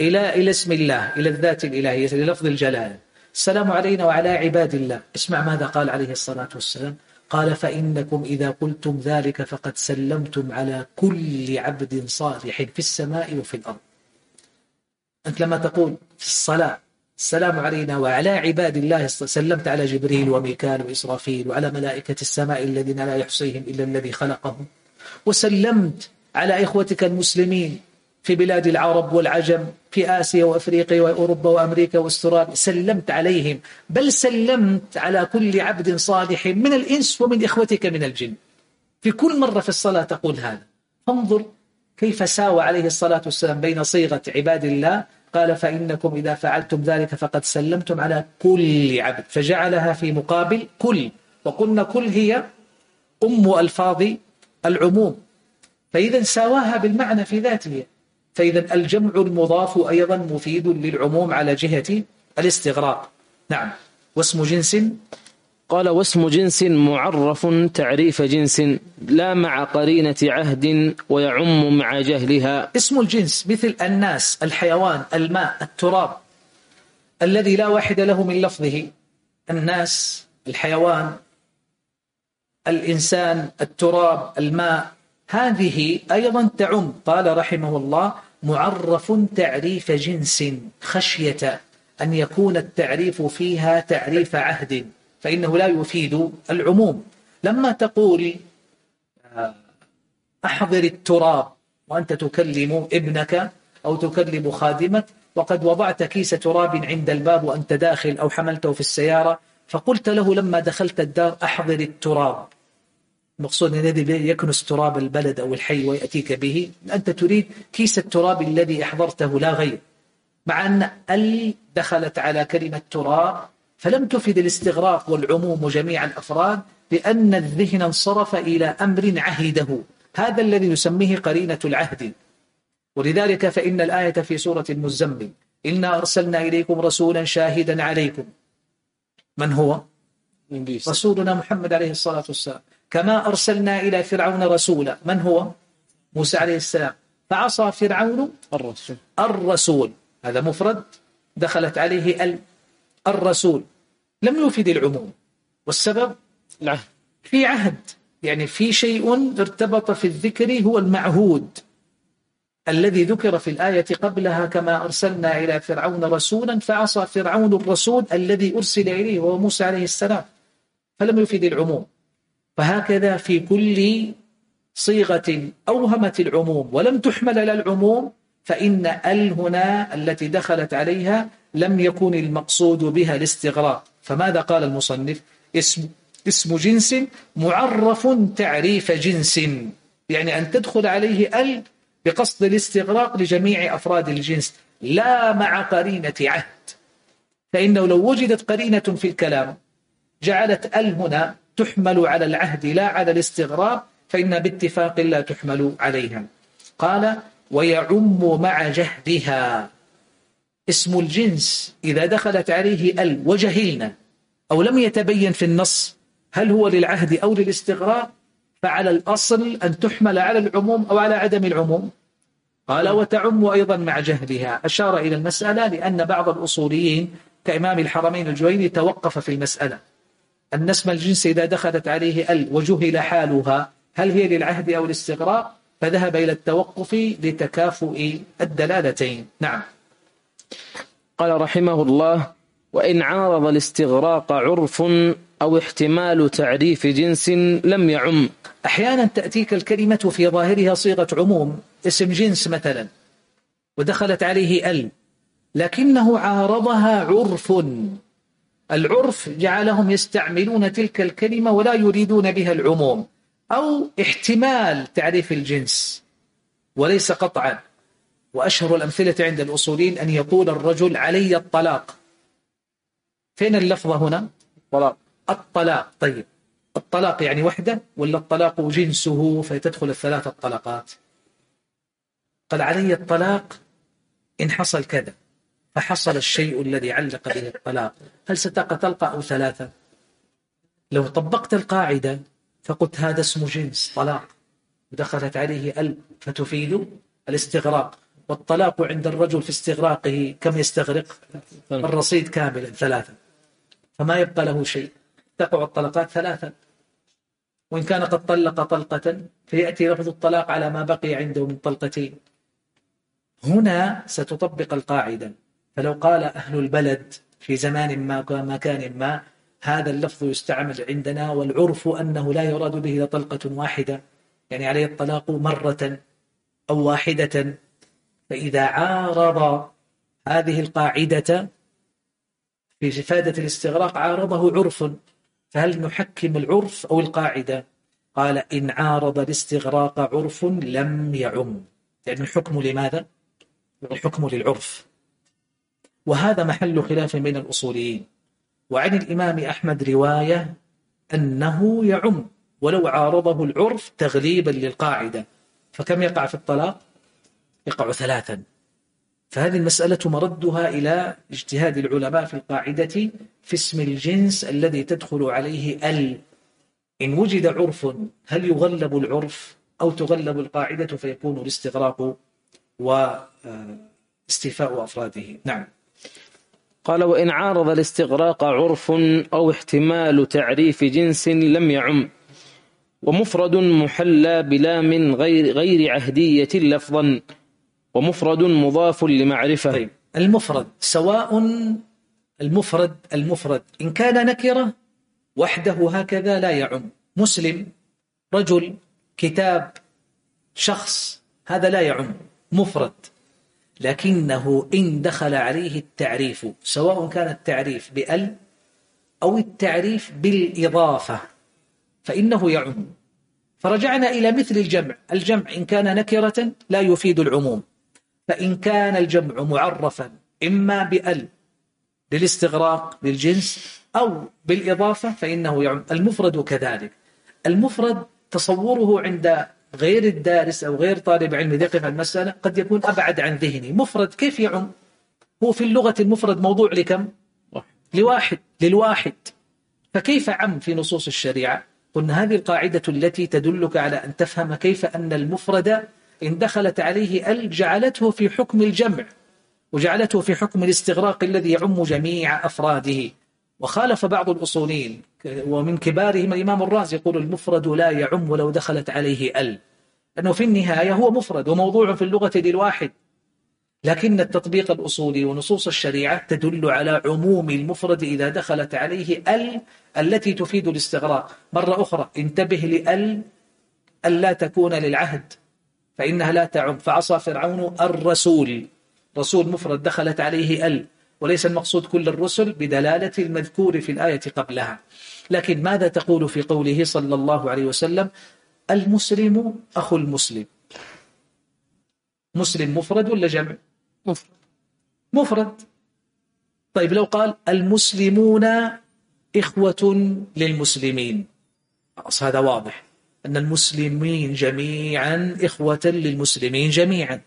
إلى إلى اسم الله إلى الذات الإلهية للفظ الجلال. السلام علينا وعلى عباد الله. اسمع ماذا قال عليه الصلاة والسلام. قال فإنكم إذا قلتم ذلك فقد سلمتم على كل عبد صالح في السماء وفي الأرض. أنت لما تقول في الصلاة السلام علينا وعلى عباد الله سلمت على جبريل وميكال وإسرافيل وعلى ملائكة السماء الذين لا يحصيهم إلا الذي خلقهم وسلمت على إخوتك المسلمين في بلاد العرب والعجم في آسيا وأفريقيا وأوروبا وأمريكا واستراليا سلمت عليهم. بل سلمت على كل عبد صالح من الإنس ومن إخوتك من الجن. في كل مرة في الصلاة تقول هذا. فانظر كيف ساوى عليه الصلاة والسلام بين صيغة عباد الله. قال فإنكم إذا فعلتم ذلك فقد سلمتم على كل عبد. فجعلها في مقابل كل. وقلنا كل هي أم ألفاظ العموم. فإذا ساواها بالمعنى في ذاته. فإذا الجمع المضاف أيضا مفيد للعموم على جهة الاستغراق. نعم. واسم جنس؟ قال واسم جنس معرف تعريف جنس لا مع قرينة عهد ويعم مع جهلها. اسم الجنس مثل الناس الحيوان الماء التراب الذي لا واحد له من لفظه. الناس الحيوان الإنسان التراب الماء. هذه أيضا تعم. قال رحمه الله معرف تعريف جنس خشية أن يكون التعريف فيها تعريف عهد فإنه لا يفيد العموم. لما تقول آه، أحضر التراب وأنت تكلم ابنك أو تكلم خادمك وقد وضعت كيس تراب عند الباب وأنت داخل أو حملته في السيارة فقلت له لما دخلت الدار أحضر التراب. المقصود أن الذي يكنس تراب البلد أو الحي ويأتيك به أنت تريد كيس التراب الذي أحضرته لا غير. مع أن ال دخلت على كلمة تراب فلم تفد الاستغراق والعموم جميع الأفراد لأن الذهن انصرف إلى أمر عهده. هذا الذي نسميه قرينة العهد. ولذلك فإن الآية في سورة المزمل إنا أرسلنا إليكم رسولا شاهدا عليكم. من هو؟ رسولنا محمد عليه الصلاة والسلام. كما أرسلنا إلى فرعون رسولا. من هو؟ موسى عليه السلام. فعصى فرعون الرسول. الرسول. هذا مفرد. دخلت عليه ال الرسول. لم يفد العموم. والسبب؟ العهد في عهد. يعني في شيء ارتبط في الذكر هو المعهود. الذي ذكر في الآية قبلها كما أرسلنا إلى فرعون رسولا فعصى فرعون الرسول الذي أرسل إليه وهو موسى عليه السلام. فلم يفد العموم. فهكذا في كل صيغة أوهمت العموم ولم تحمل على العموم فإن ال هنا التي دخلت عليها لم يكن المقصود بها الاستغراق. فماذا قال المصنف؟ اسم, اسم جنس معرف تعريف جنس. يعني أن تدخل عليه ال بقصد الاستغراق لجميع أفراد الجنس لا مع قرينة عهد. فإنه لو وجدت قرينة في الكلام جعلت ال هنا تحمل على العهد لا على الاستغراق فإن باتفاق لا تحمل عليها. قال ويعم مع جهدها. اسم الجنس إذا دخلت عليه ال وجهلنا أو لم يتبين في النص هل هو للعهد أو للاستغراق فعلى الأصل أن تحمل على العموم أو على عدم العموم. قال وتعم أيضا مع جهلها أشار إلى المسألة لأن بعض الأصوليين كإمام الحرمين الجويني توقف في المسألة. أن اسم الجنس إذا دخلت عليه ال وجهل حالها هل هي للعهد أو الاستغراق فذهب إلى التوقف لتكافؤ الدلالتين. نعم. قال رحمه الله وإن عارض الاستغراق عرف أو احتمال تعريف جنس لم يعم. أحيانا تأتيك الكلمة في ظاهرها صيغة عموم اسم جنس مثلا ودخلت عليه ال لكنه عارضها عرف. العرف جعلهم يستعملون تلك الكلمة ولا يريدون بها العموم أو احتمال تعريف الجنس وليس قطعا. وأشهر الأمثلة عند الأصولين أن يقول الرجل علي الطلاق. فين اللفظة هنا؟ طلاق الطلاق. طيب الطلاق يعني وحدة ولا الطلاق جنسه؟ فتدخل الثلاث الطلقات قال علي الطلاق إن حصل كذا. فحصل الشيء الذي علق به الطلاق. هل ستقى طلقة أو ثلاثة؟ لو طبقت القاعدة فقلت هذا اسم جنس طلاق. ودخلت عليه ال فتفيد الاستغراق. والطلاق عند الرجل في استغراقه كم يستغرق؟ الرصيد كاملا ثلاثة. فما يبقى له شيء. تقع الطلقات ثلاثة. وإن كان قد طلق طلقة فيأتي لفظ الطلاق على ما بقي عنده من طلقتين. هنا ستطبق القاعدة. فلو قال أهل البلد في زمان ما مكان ما هذا اللفظ يستعمل عندنا والعرف أنه لا يراد به إلا طلقة واحدة. يعني عليه الطلاق مرة أو واحدة. فإذا عارض هذه القاعدة في إفادة الاستغراق عارضه عرف. فهل نحكم العرف أو القاعدة؟ قال إن عارض الاستغراق عرف لم يعم. يعني الحكم لماذا؟ الحكم للعرف. وهذا محل خلاف بين الأصوليين. وعن الإمام أحمد رواية أنه يعم ولو عارضه العرف تغليبا للقاعدة. فكم يقع في الطلاق؟ يقع ثلاثا. فهذه المسألة مردها إلى اجتهاد العلماء في القاعدة في اسم الجنس الذي تدخل عليه ال. إن وجد عرف هل يغلب العرف أو تغلب القاعدة فيكون الاستغراق واستيفاء أفراده؟ نعم. قال وإن عارض الاستغراق عرف أو احتمال تعريف جنس لم يعم ومفرد محلى بلام غير, غير عهدية لفظا ومفرد مضاف لمعرفة. طيب المفرد سواء المفرد المفرد إن كان نكرة وحده هكذا لا يعم. مسلم رجل كتاب شخص هذا لا يعم. مفرد. لكنه إن دخل عليه التعريف سواء كان التعريف بأل أو التعريف بالإضافة فإنه يعم. فرجعنا إلى مثل الجمع. الجمع إن كان نكرة لا يفيد العموم فإن كان الجمع معرفا إما بأل للاستغراق للجنس أو بالإضافة فإنه يعم. المفرد كذلك. المفرد تصوره عند غير الدارس أو غير طالب علم يقف على المسألة قد يكون أبعد عن ذهني. مفرد كيف يعم؟ هو في اللغة المفرد موضوع لكم؟ لواحد. للواحد. فكيف عم في نصوص الشريعة؟ قلنا هذه القاعدة التي تدلك على أن تفهم كيف أن المفرد إن دخلت عليه أل جعلته في حكم الجمع وجعلته في حكم الاستغراق الذي يعم جميع أفراده. وخالف بعض الأصوليين ومن كبارهم الإمام الرازي يقول المفرد لا يعم ولو دخلت عليه ال. أنه في النهاية هو مفرد وموضوع في اللغة للواحد. لكن التطبيق الأصولي ونصوص الشريعة تدل على عموم المفرد إذا دخلت عليه ال التي تفيد الاستغراق. مرة أخرى انتبه لأل ألا تكون للعهد فإنها لا تعم. فعصى فرعون الرسول. رسول مفرد دخلت عليه ال. وليس المقصود كل الرسل بدلالة المذكور في الآية قبلها. لكن ماذا تقول في قوله صلى الله عليه وسلم؟ المسلم أخو المسلم. مسلم مفرد ولا جمع؟ مفرد. مفرد. طيب لو قال المسلمون إخوة للمسلمين. هذا واضح. أن المسلمين جميعا إخوة للمسلمين جميعا.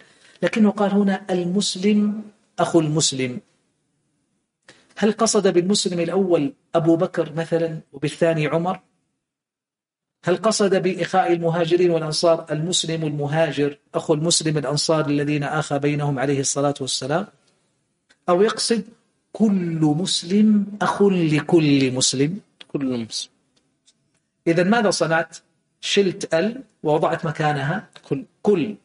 لكنه قال هنا المسلم أخو المسلم. هل قصد بالمسلم الأول أبو بكر مثلا وبالثاني عمر؟ هل قصد بإخاء المهاجرين والأنصار المسلم المهاجر أخو المسلم الأنصار الذين آخى بينهم عليه الصلاة والسلام؟ أو يقصد كل مسلم أخ لكل مسلم؟ كل مسلم. إذا ماذا صنعت؟ شلت ال ووضعت مكانها؟ كل. كل.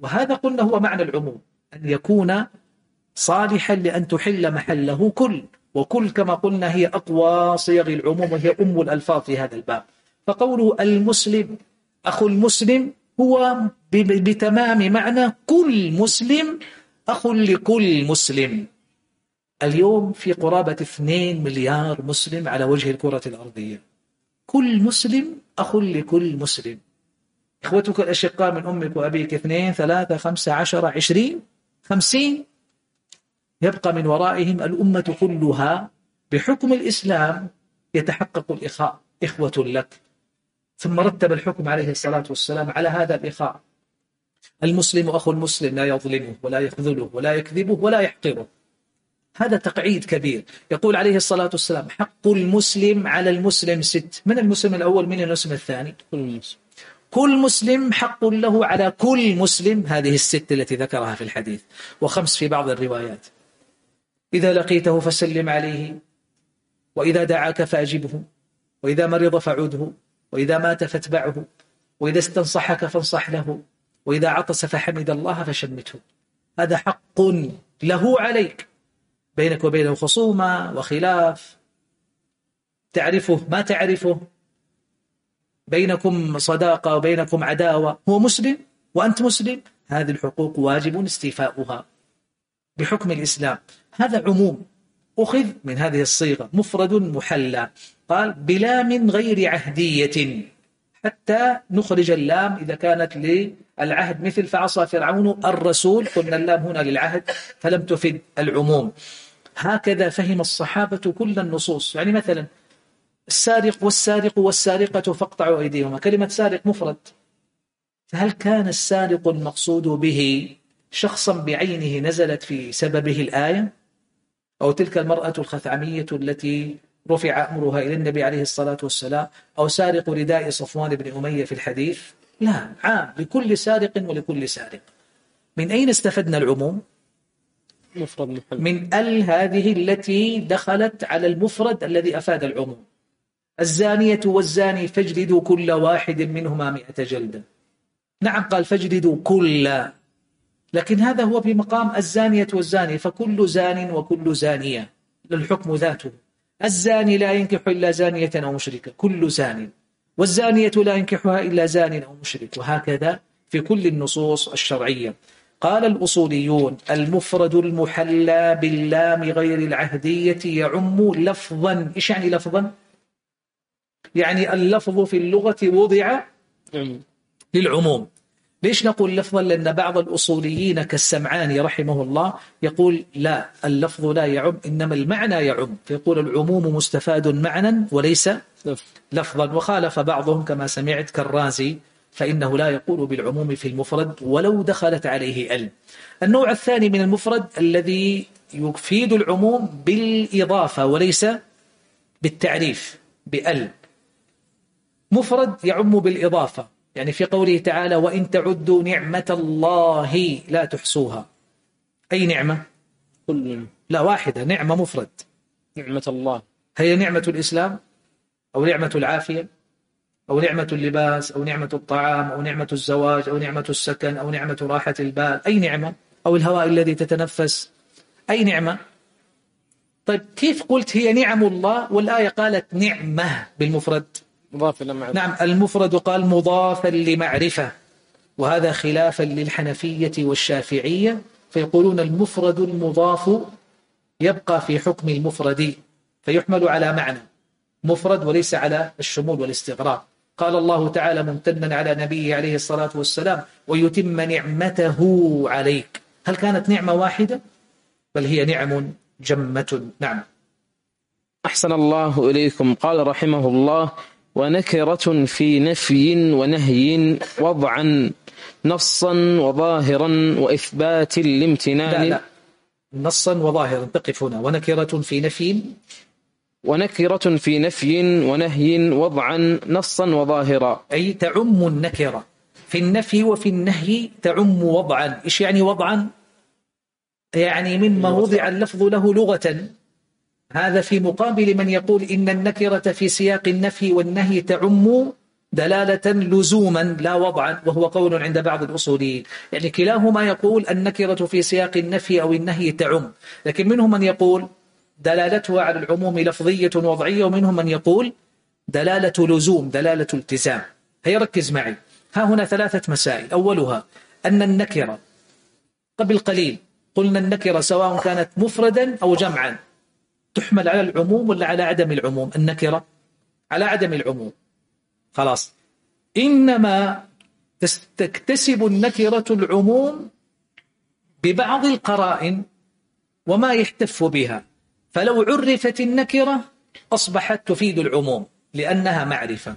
وهذا قلنا هو معنى العموم أن يكون صالحا لأن تحل محله كل وكل كما قلنا هي أقوى صيغ العموم وهي أم الألفاظ في هذا الباب. فقوله المسلم أخو المسلم هو بتمام معنى كل مسلم أخ لكل مسلم. اليوم في قرابة 2 مليار مسلم على وجه الكرة الأرضية. كل مسلم أخ لكل مسلم. إخوتك الأشقاء من أمك وأبيك اثنين ثلاثة خمسة عشرة عشرين خمسين يبقى من ورائهم الأمة كلها بحكم الإسلام يتحقق الإخاء إخوة لك. ثم رتب الحكم عليه الصلاة والسلام على هذا الإخاء. المسلم أخو المسلم لا يظلمه ولا يخذله ولا يكذبه ولا يحقره. هذا تقعيد كبير. يقول عليه الصلاة والسلام حق المسلم على المسلم ست. من المسلم الأول؟ من المسلم الثاني؟ كل مسلم. كل مسلم حق له على كل مسلم. هذه الست التي ذكرها في الحديث. وخمس في بعض الروايات. إذا لقيته فسلم عليه وإذا دعاك فأجبه وإذا مرض فعوده وإذا مات فاتبعه وإذا استنصحك فانصح له وإذا عطس فحمد الله فشمته. هذا حق له عليك بينك وبينه خصومة وخلاف. تعرفه ما تعرفه؟ بينكم صداقة وبينكم عداوة. هو مسلم وأنت مسلم. هذه الحقوق واجب استيفاؤها. بحكم الإسلام. هذا عموم. أخذ من هذه الصيغة. مفرد محلى. قال بلام غير عهدية. حتى نخرج اللام إذا كانت للعهد مثل فعصى فرعون الرسول. قلنا اللام هنا للعهد فلم تفد العموم. هكذا فهم الصحابة كل النصوص. يعني مثلا السارق والسارق والسارقة فاقطعوا أيديهما. كلمة سارق مفرد. فهل كان السارق المقصود به شخصا بعينه نزلت في سببه الآية أو تلك المرأة الخثعمية التي رفع أمرها إلى النبي عليه الصلاة والسلام أو سارق رداء صفوان بن أمية في الحديث. لا عام لكل سارق ولكل سارق. من أين استفدنا العموم؟ مفرد من أل هذه التي دخلت على المفرد الذي أفاد العموم. الزانية والزاني فاجلدوا كل واحد منهما مئة جلدة نعم قال فاجلدوا كل لكن هذا هو في مقام الزانية والزاني فكل زان وكل زانية للحكم ذاته. الزاني لا ينكح إلا زانية أو مشركة كل زان. والزانية لا ينكحها إلا زان أو مشرك وهكذا في كل النصوص الشرعية. قال الأصوليون المفرد المحلى باللام غير العهدية يعم لفظا. إيش يعني لفظا؟ يعني اللفظ في اللغة وضع للعموم. ليش نقول لفظا لأن بعض الأصوليين كالسمعاني رحمه الله يقول لا اللفظ لا يعم إنما المعنى يعم. فيقول العموم مستفاد معنى وليس لفظا. وخالف بعضهم كما سمعت كالرازي فإنه لا يقول بالعموم في المفرد ولو دخلت عليه ال النوع الثاني من المفرد الذي يفيد العموم بالإضافة وليس بالتعريف بأل مفرد يعم بالإضافة. يعني في قوله تعالى وإن تعدوا نعمة الله لا تحصوها. أي نعمة؟ كل لا واحدة نعمة مفرد. نعمة الله. هي نعمة الإسلام أو نعمة العافية أو نعمة اللباس أو نعمة الطعام أو نعمة الزواج أو نعمة السكن أو نعمة راحة البال. أي نعمة؟ أو الهواء الذي تتنفس. أي نعمة؟ طيب كيف قلت هي نعم الله والآية قالت نعمة بالمفرد؟ مضاف إلى معرفة. نعم المفرد قال مضافا لمعرفة وهذا خلافا للحنفية والشافعية فيقولون المفرد المضاف يبقى في حكم المفرد فيحمل على معنى مفرد وليس على الشمول والاستغراق. قال الله تعالى ممتنا على نبيه عليه الصلاة والسلام ويتم نعمته عليك هل كانت نعمة واحدة؟ بل هي نعم جمة. نعم. أحسن الله إليكم. قال رحمه الله ونكرة في نفي ونهي وضعا نصا وظاهرا وإثبات الامتنان لا لا. نصا وظاهرا. تقف هنا. ونكرة في نفي. ونكرة في نفي ونهي وضعا نصا وظاهرا. أي تعم النكرة. في النفي وفي النهي تعم وضعا. إيش يعني وضعا؟ يعني مما وضع اللفظ له لغة. هذا في مقابل من يقول إن النكرة في سياق النفي والنهي تعم دلالة لزوما لا وضعا وهو قول عند بعض الأصوليين. يعني كلاهما يقول النكرة في سياق النفي أو النهي تعم. لكن منهم من يقول دلالتها على العموم لفظية وضعية ومنهم من يقول دلالة لزوم دلالة التزام. هيا ركز معي. ها هنا ثلاثة مسائل. أولها أن النكرة قبل قليل قلنا النكرة سواء كانت مفردا أو جمعا. تحمل على العموم ولا على عدم العموم؟ النكرة على عدم العموم. خلاص. إنما تكتسب النكرة العموم ببعض القرائن وما يحتف بها. فلو عرفت النكرة أصبحت تفيد العموم لأنها معرفة.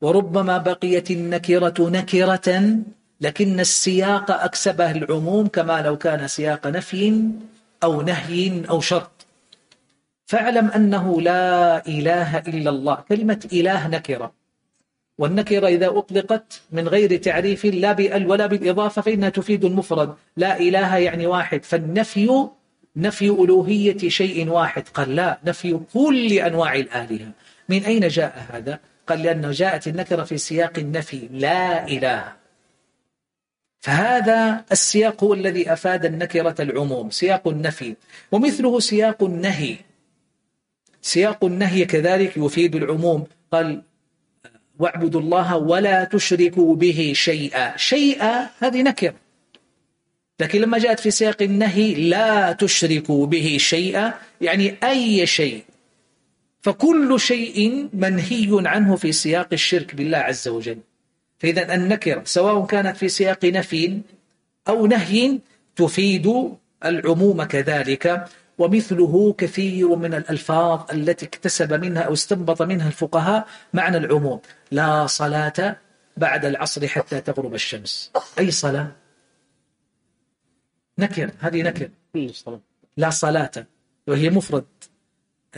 وربما بقيت النكرة نكرة لكن السياق أكسبه العموم كما لو كان سياق نفي أو نهي أو شرط. فاعلم أنه لا إله إلا الله. كلمة إله نكرة. والنكرة إذا أطلقت من غير تعريف لا بأل ولا بالإضافة فإنها تفيد المفرد. لا إله يعني واحد. فالنفي نفي ألوهية شيء واحد. قال لا نفي كل أنواع الآلهة. من أين جاء هذا؟ قال لأنه جاءت النكرة في سياق النفي. لا إله. فهذا السياق هو الذي أفاد النكرة العموم. سياق النفي. ومثله سياق النهي. سياق النهي كذلك يفيد العموم. قال واعبدوا الله ولا تشركوا به شيئا. شيئا هذه نكرة لكن لما جاءت في سياق النهي لا تشركوا به شيئا يعني أي شيء. فكل شيء منهي عنه في سياق الشرك بالله عز وجل. فإذا النكرة سواء كانت في سياق نفي أو نهي تفيد العموم كذلك. ومثله كثير من الألفاظ التي اكتسب منها أو استنبط منها الفقهاء معنى العموم. لا صلاة بعد العصر حتى تغرب الشمس. أي صلاة؟ نكر هذه نكر. لا صلاة وهي مفرد.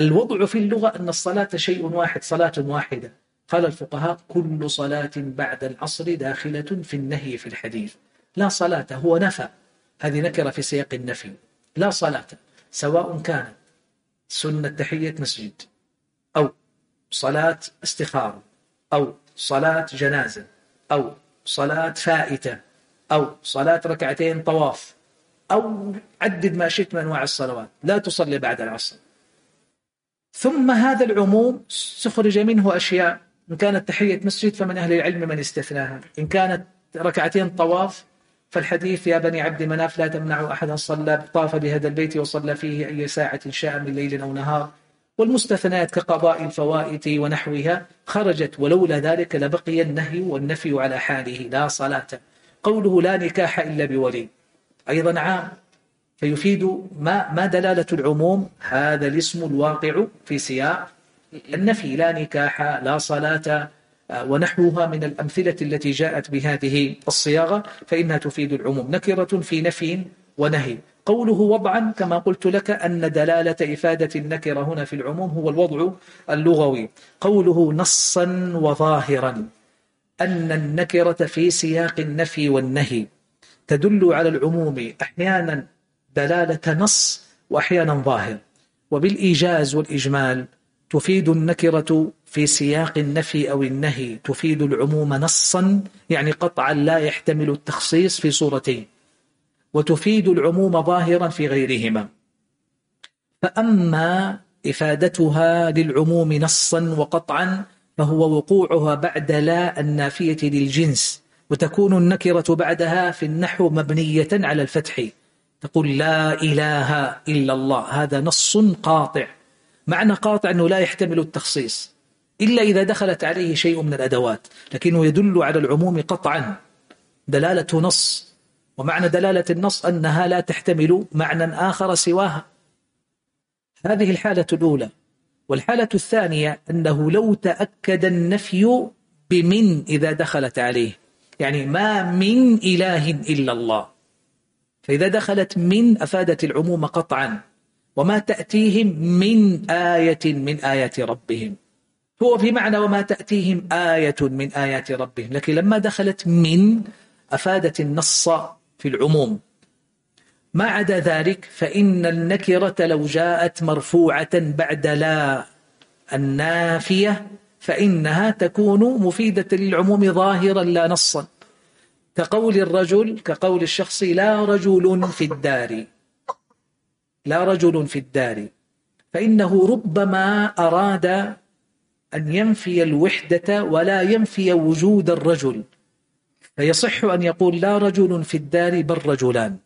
الوضع في اللغة أن الصلاة شيء واحد صلاة واحدة. قال الفقهاء كل صلاة بعد العصر داخلة في النهي في الحديث. لا صلاة هو نفى. هذه نكرة في سياق النفي. لا صلاة. سواء كانت سنة تحية مسجد أو صلاة استخارة أو صلاة جنازة أو صلاة فائتة أو صلاة ركعتين طواف أو عدد ما شئت من أنواع الصلوات لا تصلي بعد العصر. ثم هذا العموم سخرج منه أشياء إن كانت تحية مسجد فمن أهل العلم من استثناها إن كانت ركعتين طواف فالحديث يا بني عبد مناف لا تمنعوا أحدا صلى طاف بهذا البيت وصلى فيه أي ساعة شاء من ليل أو نهار. والمستثنات كقضاء الفوائت ونحوها خرجت ولولا ذلك لبقي النهي والنفي على حاله لا صلاة. قوله لا نكاح إلا بولي. أيضا عام. فيفيد ما, ما دلالة العموم؟ هذا الاسم الواقع في سياق النفي. لا نكاح لا صلاة. ونحوها من الأمثلة التي جاءت بهذه الصياغة فإنها تفيد العموم. نكرة في نفي ونهي. قوله وضعا كما قلت لك أن دلالة إفادة النكرة هنا في العموم هو الوضع اللغوي. قوله نصا وظاهرا أن النكرة في سياق النفي والنهي تدل على العموم. أحيانا دلالة نص وأحيانا ظاهر. وبالإيجاز والإجمال تفيد النكرة في سياق النفي أو النهي تفيد العموم نصا يعني قطعا لا يحتمل التخصيص في صورتين وتفيد العموم ظاهرا في غيرهما. فأما إفادتها للعموم نصا وقطعا فهو وقوعها بعد لا النافية للجنس وتكون النكرة بعدها في النحو مبنية على الفتح. تقول لا إله إلا الله هذا نص قاطع. معنى قاطع أنه لا يحتمل التخصيص. إلا إذا دخلت عليه شيء من الأدوات لكنه يدل على العموم قطعا. دلالة نص ومعنى دلالة النص أنها لا تحتمل معنى آخر سواها. هذه الحالة الأولى. والحالة الثانية أنه لو تأكد النفي بمن إذا دخلت عليه. يعني ما من إله إلا الله. فإذا دخلت من أفادت العموم قطعا. وما تأتيهم من آية من آيات ربهم. هو في معنى وما تأتيهم آية من آيات ربهم لكن لما دخلت من أفادت النص في العموم. ما عدا ذلك فإن النكرة لو جاءت مرفوعة بعد لا النافية فإنها تكون مفيدة للعموم ظاهرا لا نصا. كقول الرجل كقول الشخص لا رجل في الدار. لا رجل في الدار. فإنه ربما أراد أن ينفي الوحدة ولا ينفي وجود الرجل. فيصح أن يقول لا رجل في الدار بل رجلان.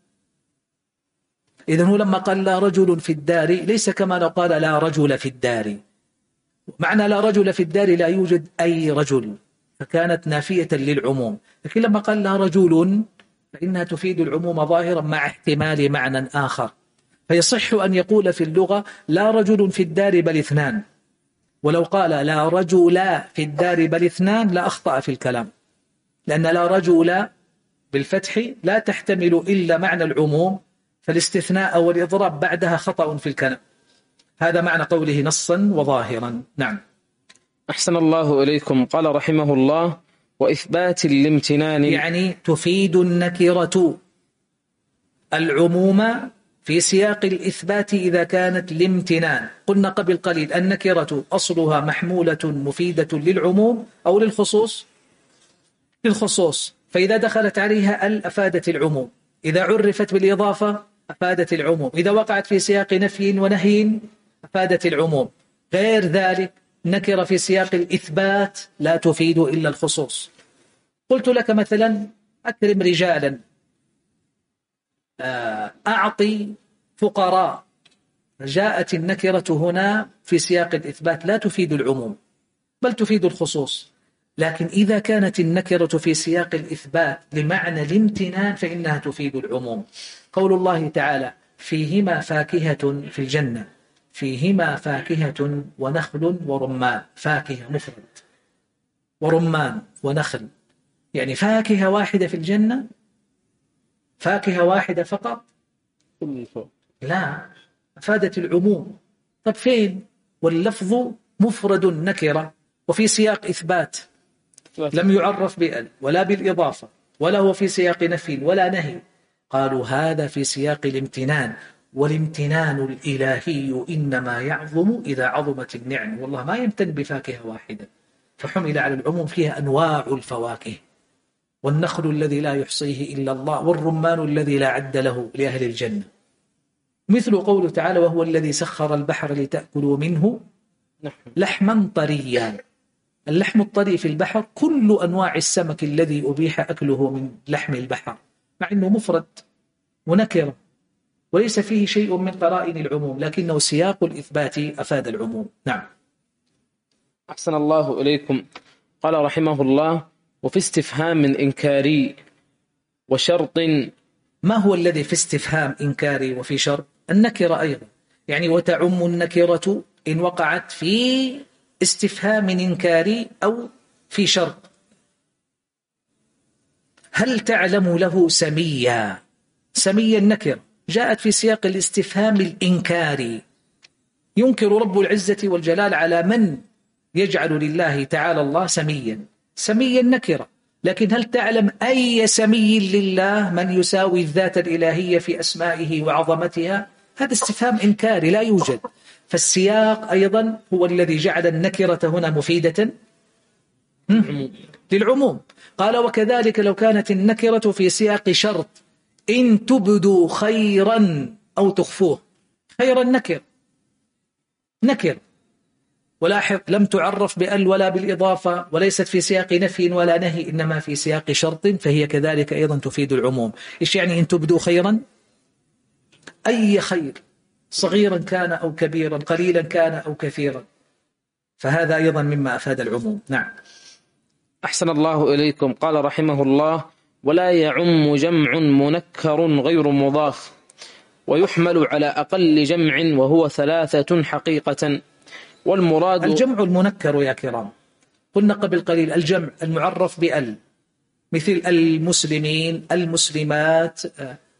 إذن هو لما قال لا رجل في الدار ليس كما لو قال لا رجل في الدار. معنى لا رجل في الدار لا يوجد أي رجل. فكانت نافية للعموم. لكن لما قال لا رجل فإنها تفيد العموم ظاهرا مع احتمال معنى آخر. فيصح أن يقول في اللغة لا رجل في الدار بل اثنان. ولو قال لا رجل في الدار بل اثنان لأخطأ في الكلام. لأن لا رجل بالفتح لا تحتمل إلا معنى العموم فالاستثناء والإضراب بعدها خطأ في الكلام. هذا معنى قوله نصا وظاهرا. نعم. أحسن الله إليكم. قال رحمه الله وإثبات الامتنان. يعني تفيد النكرة. العموم في سياق الإثبات إذا كانت الامتنان قلنا قبل قليل النكرة أصلها محمولة مفيدة للعموم أو للخصوص؟ للخصوص. فإذا دخلت عليها ال أفادت العموم. إذا عرفت بالإضافة أفادت العموم. إذا وقعت في سياق نفي ونهي أفادت العموم. غير ذلك نكرة في سياق الإثبات لا تفيد إلا الخصوص. قلت لك مثلا أكرم رجالا. أعطي فقراء جاءت النكرة هنا في سياق الإثبات لا تفيد العموم بل تفيد الخصوص. لكن إذا كانت النكرة في سياق الإثبات لمعنى الامتنان فإنها تفيد العموم. قول الله تعالى فيهما فاكهة في الجنة فيهما فاكهة ونخل ورمان. فاكهة مفرد. ورمان ونخل. يعني فاكهة واحدة في الجنة فاكهة واحدة فقط؟ لا أفادت العموم. طب فين؟ واللفظ مفرد نكرة وفي سياق إثبات. لم يعرف بأل ولا بالإضافة ولا هو في سياق نفي ولا نهي. قالوا هذا في سياق الامتنان. والامتنان الإلهي إنما يعظم إذا عظمت النعم. والله ما يمتن بفاكهة واحدة. فحمل على العموم فيها أنواع الفواكه. والنخل الذي لا يحصيه إلا الله والرمان الذي لا عد له لأهل الجنة. مثل قوله تعالى وهو الذي سخر البحر لتأكلوا منه لحما طريا. اللحم الطري في البحر كل أنواع السمك الذي أبيح أكله من لحم البحر مع أنه مفرد ونكرة وليس فيه شيء من قرائن العموم لكنه سياق الإثبات أفاد العموم. نعم. أحسن الله إليكم. قال رحمه الله وفي استفهام إنكاري وشرط. ما هو الذي في استفهام إنكاري وفي شرط؟ النكرة أيضا. يعني وتعم النكرة إن وقعت في استفهام إنكاري أو في شرط. هل تعلم له سميا؟ سميا النكرة جاءت في سياق الاستفهام الإنكاري. ينكر رب العزة والجلال على من يجعل لله تعالى الله سميا. سميا نكرة لكن هل تعلم أي سمي لله من يساوي الذات الإلهية في أسمائه وعظمتها؟ هذا استفهام إنكاري لا يوجد. فالسياق أيضا هو الذي جعل النكرة هنا مفيدة. للعموم قال وكذلك لو كانت النكرة في سياق شرط إن تبدوا خيرا أو تخفوه. خيرا نكر. نكر. ولاحظ لم تعرف بأل ولا بالإضافة وليست في سياق نفي ولا نهي إنما في سياق شرط فهي كذلك أيضا تفيد العموم. إيش يعني إن تبدوا خيرا؟ أي خير صغيرا كان أو كبيرا قليلا كان أو كثيرا. فهذا أيضا مما أفاد العموم. نعم. أحسن الله إليكم. قال رحمه الله ولا يعم جمع منكر غير مضاف ويحمل على أقل جمع وهو ثلاثة حقيقة. والمراد الجمع المنكر يا كرام. قلنا قبل قليل الجمع المعرف بأل مثل المسلمين المسلمات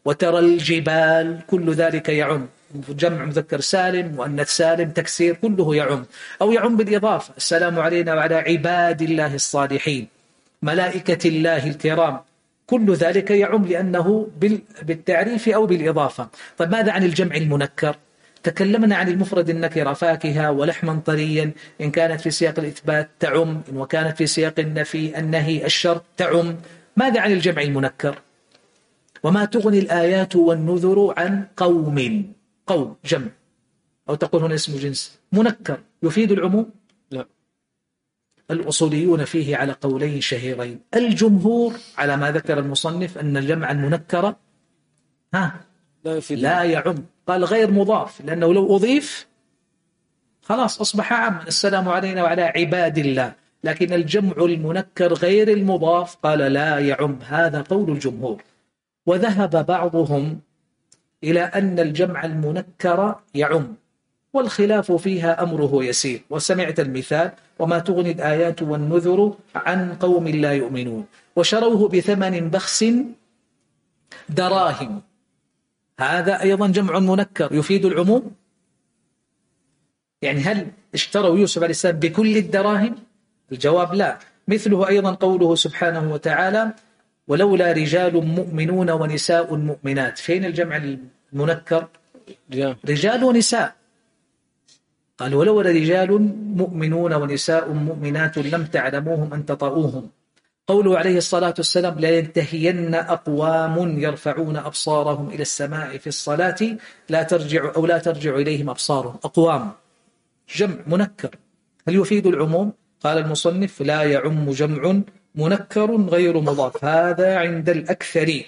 وترى الجبال كل ذلك يعم. جمع مذكر سالم مؤنث سالم تكسير كله يعم. أو يعم بالإضافة. السلام علينا وعلى عباد الله الصالحين ملائكة الله الكرام. كل ذلك يعم لأنه بالتعريف أو بالإضافة. طيب ماذا عن الجمع المنكر؟ تكلمنا عن المفرد النكرة فاكهة ولحما طريا. إن كانت في سياق الإثبات تعم إن وكانت في سياق النفي النهي الشرط تعم. ماذا عن الجمع المنكر؟ وما تغني الآيات والنذر عن قوم قوم جمع. أو تقول هنا اسم جنس منكر. يفيد العموم؟ لا. الأصوليون فيه على قولين شهيرين. الجمهور على ما ذكر المصنف أن الجمع المنكر ها لا, يفيد. لا يعم. قال غير مضاف لأنه لو أضيف خلاص أصبح عاما. السلام علينا وعلى عباد الله. لكن الجمع المنكر غير المضاف قال لا يعم. هذا قول الجمهور. وذهب بعضهم إلى أن الجمع المنكر يعم والخلاف فيها أمره يسير. وسمعت المثال وما تغني الآيات والنذر عن قوم لا يؤمنون. وشروه بثمن بخس دراهم. هذا أيضا جمع منكر يفيد العموم. يعني هل اشتروا يوسف عليه السلام بكل الدراهم؟ الجواب لا. مثله أيضا قوله سبحانه وتعالى ولولا رجال مؤمنون ونساء مؤمنات. فين الجمع المنكر؟ رجال. ونساء. قال ولولا رجال مؤمنون ونساء مؤمنات لم تعلموهم أن تطؤوهم. قوله عليه الصلاة والسلام لا ينتهين أقوام يرفعون أبصارهم إلى السماء في الصلاة لا ترجع أو لا ترجع إليهم أبصارهم. أقوام جمع منكر. هل يفيد العموم؟ قال المصنف لا يعم جمع منكر غير مضاف. هذا عند الأكثرين.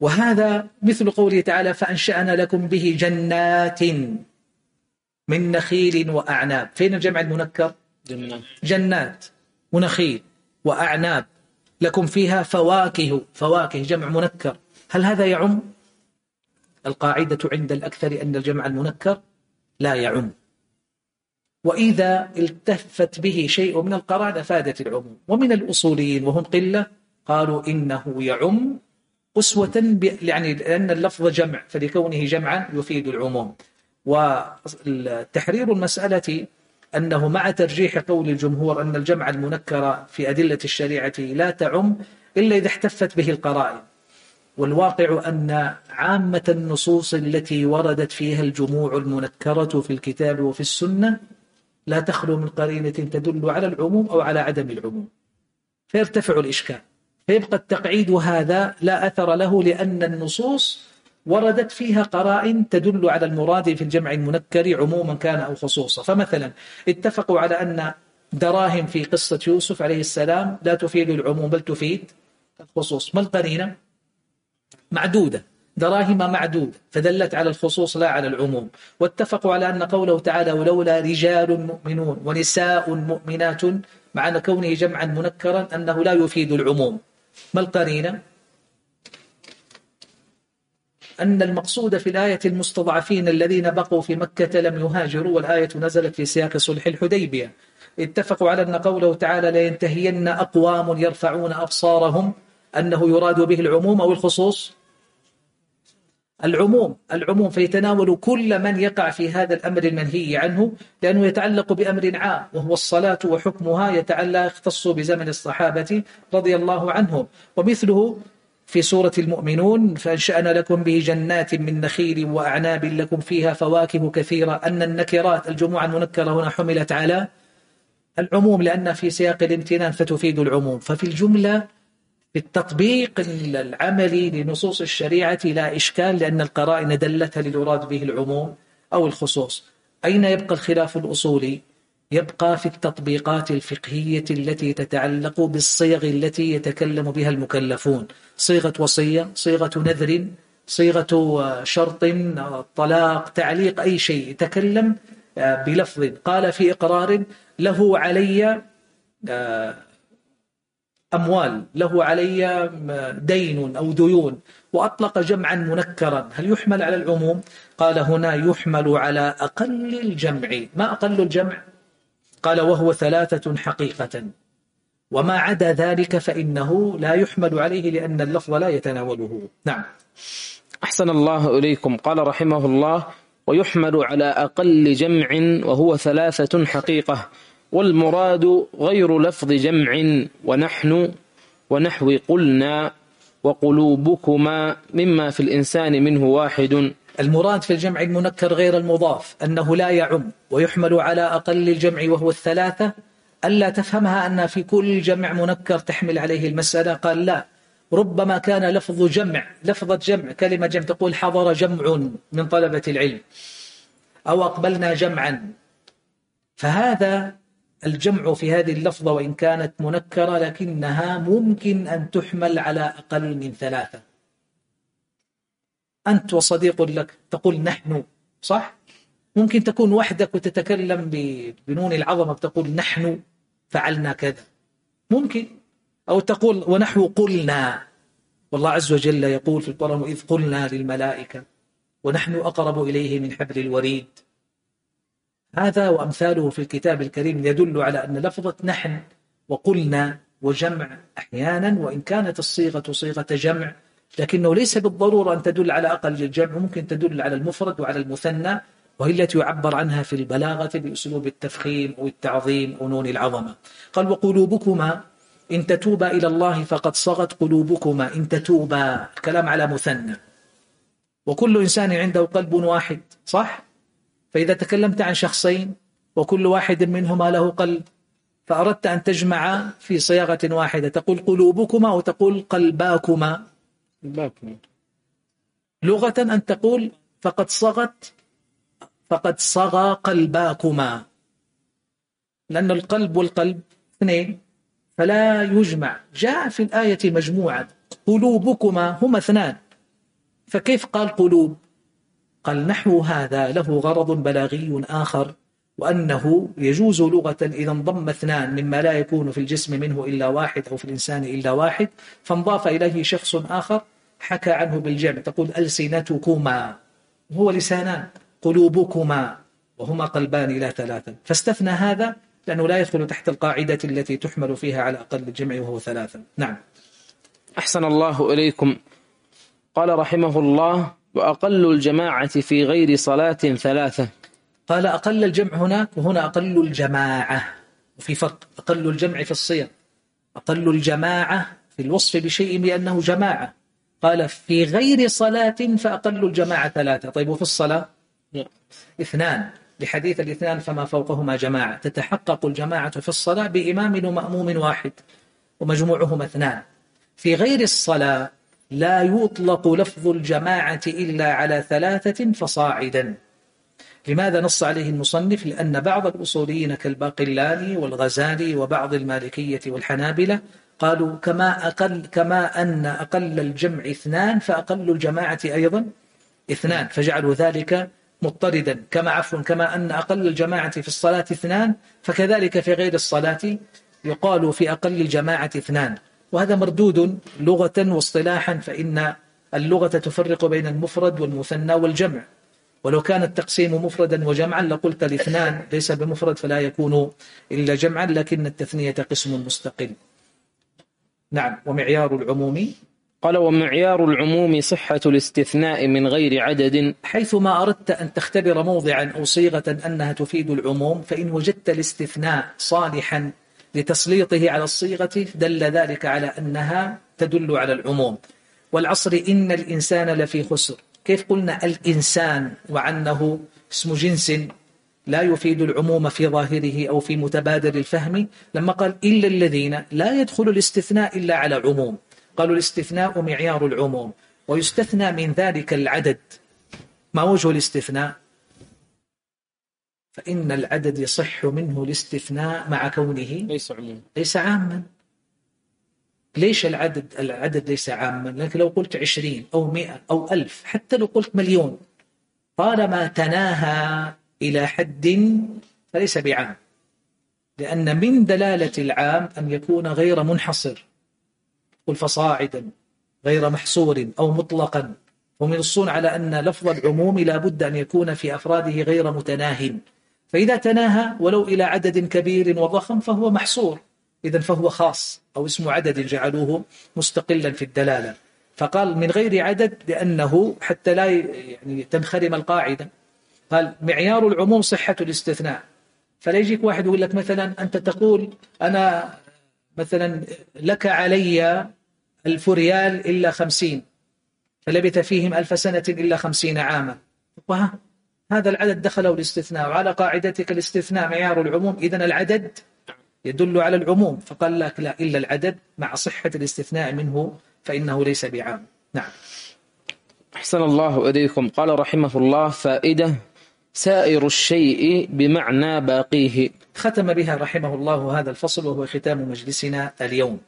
وهذا مثل قوله تعالى فأنشأنا لكم به جنات من نخيل وأعناب. فين الجمع المنكر؟ جنات. جنات ونخيل وأعناب لكم فيها فواكه فواكه جمع منكر. هل هذا يعم؟ القاعدة عند الأكثر أن الجمع المنكر لا يعم. وإذا التفت به شيء من القرائن أفادت العموم. ومن الأصوليين وهم قلة قالوا إنه يعم أسوة يعني لأن اللفظ جمع فلكونه جمعا يفيد العموم. وتحرير المسألة أنه مع ترجيح قول الجمهور أن الجمع المنكر في أدلة الشريعة لا تعم إلا إذا احتفت به القرائن. والواقع أن عامة النصوص التي وردت فيها الجموع المنكرة في الكتاب وفي السنة لا تخلو من قرينة تدل على العموم أو على عدم العموم. فيرتفع الإشكال. فيبقى التقعيد هذا لا أثر له لأن النصوص وردت فيها قرائن تدل على المراد في الجمع المنكر عموما كان أو خصوصا. فمثلا اتفقوا على أن دراهم في قصة يوسف عليه السلام لا تفيد العموم بل تفيد الخصوص. ما القرينة؟ معدودة. دراهم معدودة فدلت على الخصوص لا على العموم. واتفقوا على أن قوله تعالى ولولا رجال مؤمنون ونساء مؤمنات مع كونه جمعا منكرا أنه لا يفيد العموم. ما القرينة؟ أن المقصود في الآية المستضعفين الذين بقوا في مكة لم يهاجروا والآية نزلت في سياق صلح الحديبية. اتفقوا على أن قوله تعالى لينتهين أقوام يرفعون أبصارهم أنه يراد به العموم أو الخصوص؟ العموم العموم. فيتناول كل من يقع في هذا الأمر المنهي عنه لأنه يتعلق بأمر عام وهو الصلاة وحكمها يتعلق يختص بزمن الصحابة رضي الله عنهم. ومثله في سورة المؤمنون فأنشأنا لكم به جنات من نخيل وأعناب لكم فيها فواكه كثيرة. أن النكرات الجموع المنكرة هنا حملت على العموم لأن في سياق الامتنان فتفيد العموم. ففي الجملة في التطبيق العملي لنصوص الشريعة لا إشكال لأن القرائن دلتها للوراد به العموم أو الخصوص. أين يبقى الخلاف الأصولي؟ يبقى في التطبيقات الفقهية التي تتعلق بالصيغ التي يتكلم بها المكلفون. صيغة وصية صيغة نذر صيغة شرط طلاق تعليق أي شيء. يتكلم آه، بلفظ. قال في إقرار له علي آه، أموال له علي دين أو ديون وأطلق جمعا منكرا. هل يحمل على العموم؟ قال هنا يحمل على أقل الجمع. ما أقل الجمع؟ قال وهو ثلاثة حقيقة. وما عدا ذلك فإنه لا يحمل عليه لأن اللفظ لا يتناوله. نعم. أحسن الله إليكم. قال رحمه الله ويحمل على أقل جمع وهو ثلاثة حقيقة. والمراد غير لفظ جمع ونحن ونحو قلنا وقلوبكما مما في الإنسان منه واحد. المراد في الجمع المنكر غير المضاف أنه لا يعم ويحمل على أقل الجمع وهو الثلاثة ألا تفهمها أن في كل جمع منكر تحمل عليه المسألة؟ قال لا. ربما كان لفظ جمع لفظة جمع كلمة جمع تقول حضر جمع من طلبة العلم أو أقبلنا جمعا. فهذا الجمع في هذه اللفظة وإن كانت منكرة لكنها ممكن أن تحمل على أقل من ثلاثة. أنت وصديق لك. تقول نحن صح؟ ممكن تكون وحدك وتتكلم بنون العظمة بتقول نحن فعلنا كذا. ممكن. أو تقول ونحو قلنا. والله عز وجل يقول في القرآن إذ قلنا للملائكة ونحن أقرب إليه من حبل الوريد. هذا وأمثاله في الكتاب الكريم يدل على أن لفظة نحن وقلنا وجمع أحيانا وإن كانت الصيغة صيغة جمع لكنه ليس بالضرورة أن تدل على أقل الجمع ممكن تدل على المفرد وعلى المثنى وهي التي يعبر عنها في البلاغة بأسلوب التفخيم أو التعظيم أو نون العظمة. قال وقلوبكما إن تتوبا إلى الله فقد صغت قلوبكما إن تتوبا. الكلام على مثنى. وكل إنسان عنده قلب واحد صح؟ فإذا تكلمت عن شخصين وكل واحد منهما له قلب فأردت أن تجمع في صياغة واحدة تقول قلوبكما وتقول قلباكما. لغة أن تقول فقد صغت فقد صغى قلباكما. لأن القلب والقلب اثنين فلا يجمع. جاء في الآية مجموعة قلوبكما هما اثنان. فكيف قال قلوب؟ قال نحو هذا له غرض بلاغي آخر وأنه يجوز لغة إذا انضم اثنان مما لا يكون في الجسم منه إلا واحد أو في الإنسان إلا واحد فانضاف إليه شخص آخر. حكى عنه بالجمع تقول ألسنتكما هو لسانان قلوبكما وهما قلبان لا ثلاثا. فاستثنى هذا لأنه لا يدخل تحت القاعدة التي تحمل فيها على أقل الجمع وهو ثلاثا. نعم. أحسن الله إليكم. قال رحمه الله وأقل الجماعة في غير صلاة ثلاثة. قال أقل الجمع هناك وهنا أقل الجماعة وفي فرق. أقل الجمع في الصيغ أقل الجماعة في الوصف بشيء بأنه جماعة. قال في غير صلاة فأقل الجماعة ثلاثة. طيب وفي الصلاة؟ اثنان. لحديث الاثنان فما فوقهما جماعة. تتحقق الجماعة في الصلاة بإمام ومأموم واحد ومجموعهما اثنان. في غير الصلاة لا يطلق لفظ الجماعة إلا على ثلاثة فصاعدا. لماذا نص عليه المصنف؟ لأن بعض الأصوليين كالباقلاني والغزالي وبعض المالكية والحنابلة قالوا كما أقل كما أن أقل الجمع اثنان فأقل الجماعة أيضا اثنان فجعلوا ذلك مضطردا. كما عفوا كما أن أقل الجماعة في الصلاة اثنان فكذلك في غير الصلاة يقال في أقل الجماعة اثنان. وهذا مردود لغة واصطلاحا فإن اللغة تفرق بين المفرد والمثنى والجمع. ولو كان التقسيم مفردا وجمعا لقلت الاثنان ليس بمفرد فلا يكون إلا جمعا لكن التثنية قسم مستقل. نعم. ومعيار العموم؟ قال ومعيار العموم صحة الاستثناء من غير عدد. حيثما أردت أن تختبر موضعا أو صيغة أنها تفيد العموم فإن وجدت الاستثناء صالحا لتسليطه على الصيغة دل ذلك على أنها تدل على العموم. والعصر إن الإنسان لفي خسر. كيف قلنا الإنسان وعنه اسم جنس لا يفيد العموم في ظاهره أو في متبادر الفهم لما قال إلا الذين لا يدخل الاستثناء إلا على عموم. قالوا الاستثناء معيار العموم ويستثنى من ذلك العدد. ما وجه الاستثناء؟ فإن العدد يصح منه الاستثناء مع كونه ليس عموما. ليس عاما. ليش العدد العدد ليس عاما؟ لكن لو قلت عشرين أو مئة أو ألف حتى لو قلت مليون طالما تناهى إلى حد فليس بعام. لأن من دلالة العام أن يكون غير منحصر قل فصاعدا غير محصور أو مطلقا. هم ينصون على أن لفظ العموم لا بد أن يكون في أفراده غير متناه. فإذا تناهى ولو إلى عدد كبير وضخم فهو محصور. إذا فهو خاص أو اسم عدد جعلوه مستقلا في الدلالة. فقال من غير عدد لأنه حتى لا يعني تنخرم القاعدة. قال معيار العموم صحة الاستثناء. فلا يجيك واحد يقول لك مثلا أنت تقول أنا مثلا لك علي ألف ريال إلا خمسين فلبث فيهم ألف سنة إلا خمسين عاما. هذا العدد دخله الاستثناء وعلى قاعدتك الاستثناء معيار العموم. إذن العدد يدل على العموم. فقال لك لا إلا العدد مع صحة الاستثناء منه فإنه ليس بعام. نعم. أحسن الله إليكم. قال رحمه الله فائدة سائر الشيء بمعنى باقيه. ختم بها رحمه الله هذا الفصل وهو ختام مجلسنا اليوم.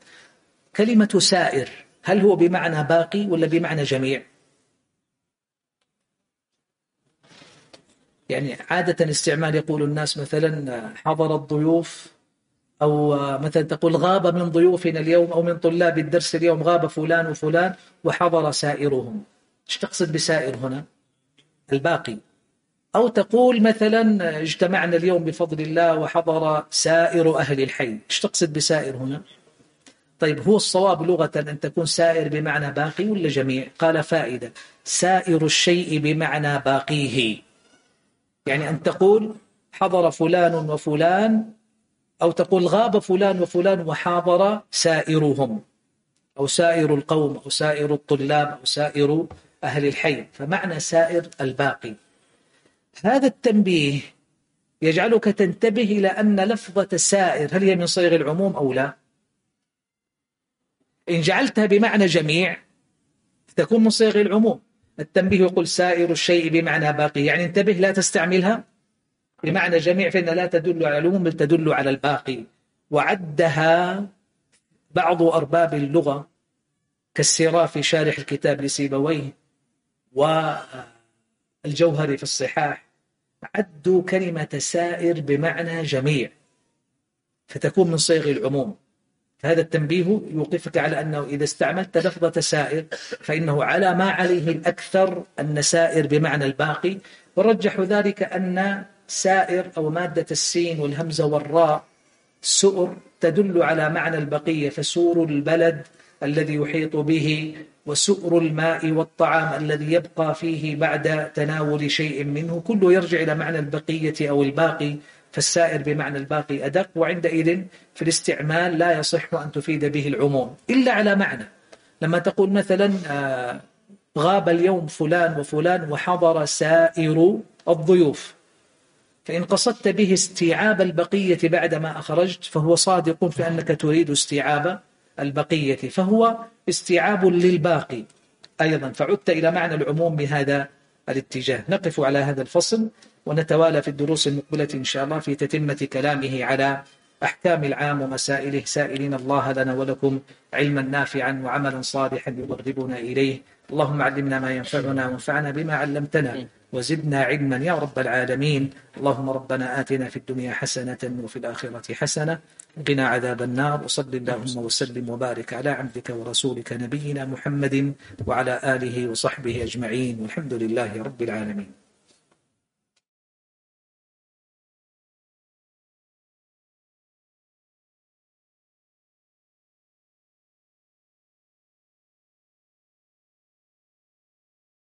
كلمة سائر هل هو بمعنى باقي ولا بمعنى جميع؟ يعني عادة استعمال يقول الناس مثلا حضر الضيوف أو مثلا تقول غاب من ضيوفنا اليوم أو من طلاب الدرس اليوم غاب فلان وفلان وحضر سائرهم. إيش تقصد بسائر هنا؟ الباقي. أو تقول مثلا اجتمعنا اليوم بفضل الله وحضر سائر أهل الحي. إيش تقصد بسائر هنا؟ طيب هو الصواب لغة أن تكون سائر بمعنى باقي ولا جميع؟ قال فائدة. سائر الشيء بمعنى باقيه. يعني أن تقول حضر فلان وفلان أو تقول غاب فلان وفلان وحاضر سائرهم أو سائر القوم أو سائر الطلاب أو سائر أهل الحي. فمعنى سائر الباقي. هذا التنبيه يجعلك تنتبه إلى أن لفظة سائر هل هي من صيغ العموم أو لا؟ إن جعلتها بمعنى جميع تكون من صيغ العموم. التنبيه يقول سائر الشيء بمعنى باقي يعني انتبه لا تستعملها بمعنى جميع فإن لا تدل على العموم بل تدل على الباقي. وعدها بعض أرباب اللغة كالسراف شارح الكتاب لسيبويه والجوهري في الصحاح. عدوا كلمة سائر بمعنى جميع فتكون من صيغ العموم. هذا التنبيه يوقفك على أنه إذا استعملت لفظة سائر فإنه على ما عليه الأكثر أن سائر بمعنى الباقي. ورجح ذلك أن سائر أو مادة السين والهمزة والراء سؤر تدل على معنى البقية فسور البلد الذي يحيط به وسؤر الماء والطعام الذي يبقى فيه بعد تناول شيء منه كله يرجع إلى معنى البقية أو الباقي فالسائر بمعنى الباقي أدق وعندئذ في الاستعمال لا يصح أن تفيد به العموم. إلا على معنى لما تقول مثلا آه، غاب اليوم فلان وفلان وحضر سائر الضيوف فإن قصدت به استيعاب البقية بعدما أخرجت فهو صادق في أنك تريد استيعاب البقية فهو استيعاب للباقي. أيضا فعدت إلى معنى العموم بهذا الاتجاه. نقف على هذا الفصل ونتوالى في الدروس المقبلة إن شاء الله في تتمة كلامه على أحكام العام ومسائله. سائلين الله لنا ولكم علما نافعا وعملا صالحا يقربنا إليه. اللهم علمنا ما ينفعنا وانفعنا بما علمتنا. وزدنا علما يا رب العالمين. اللهم ربنا آتنا في الدنيا حسنة وفي الآخرة حسنة. قنا عذاب النار. وصل اللهم وسلم وبارك على عبدك ورسولك نبينا محمد وعلى آله وصحبه أجمعين. والحمد لله رب العالمين.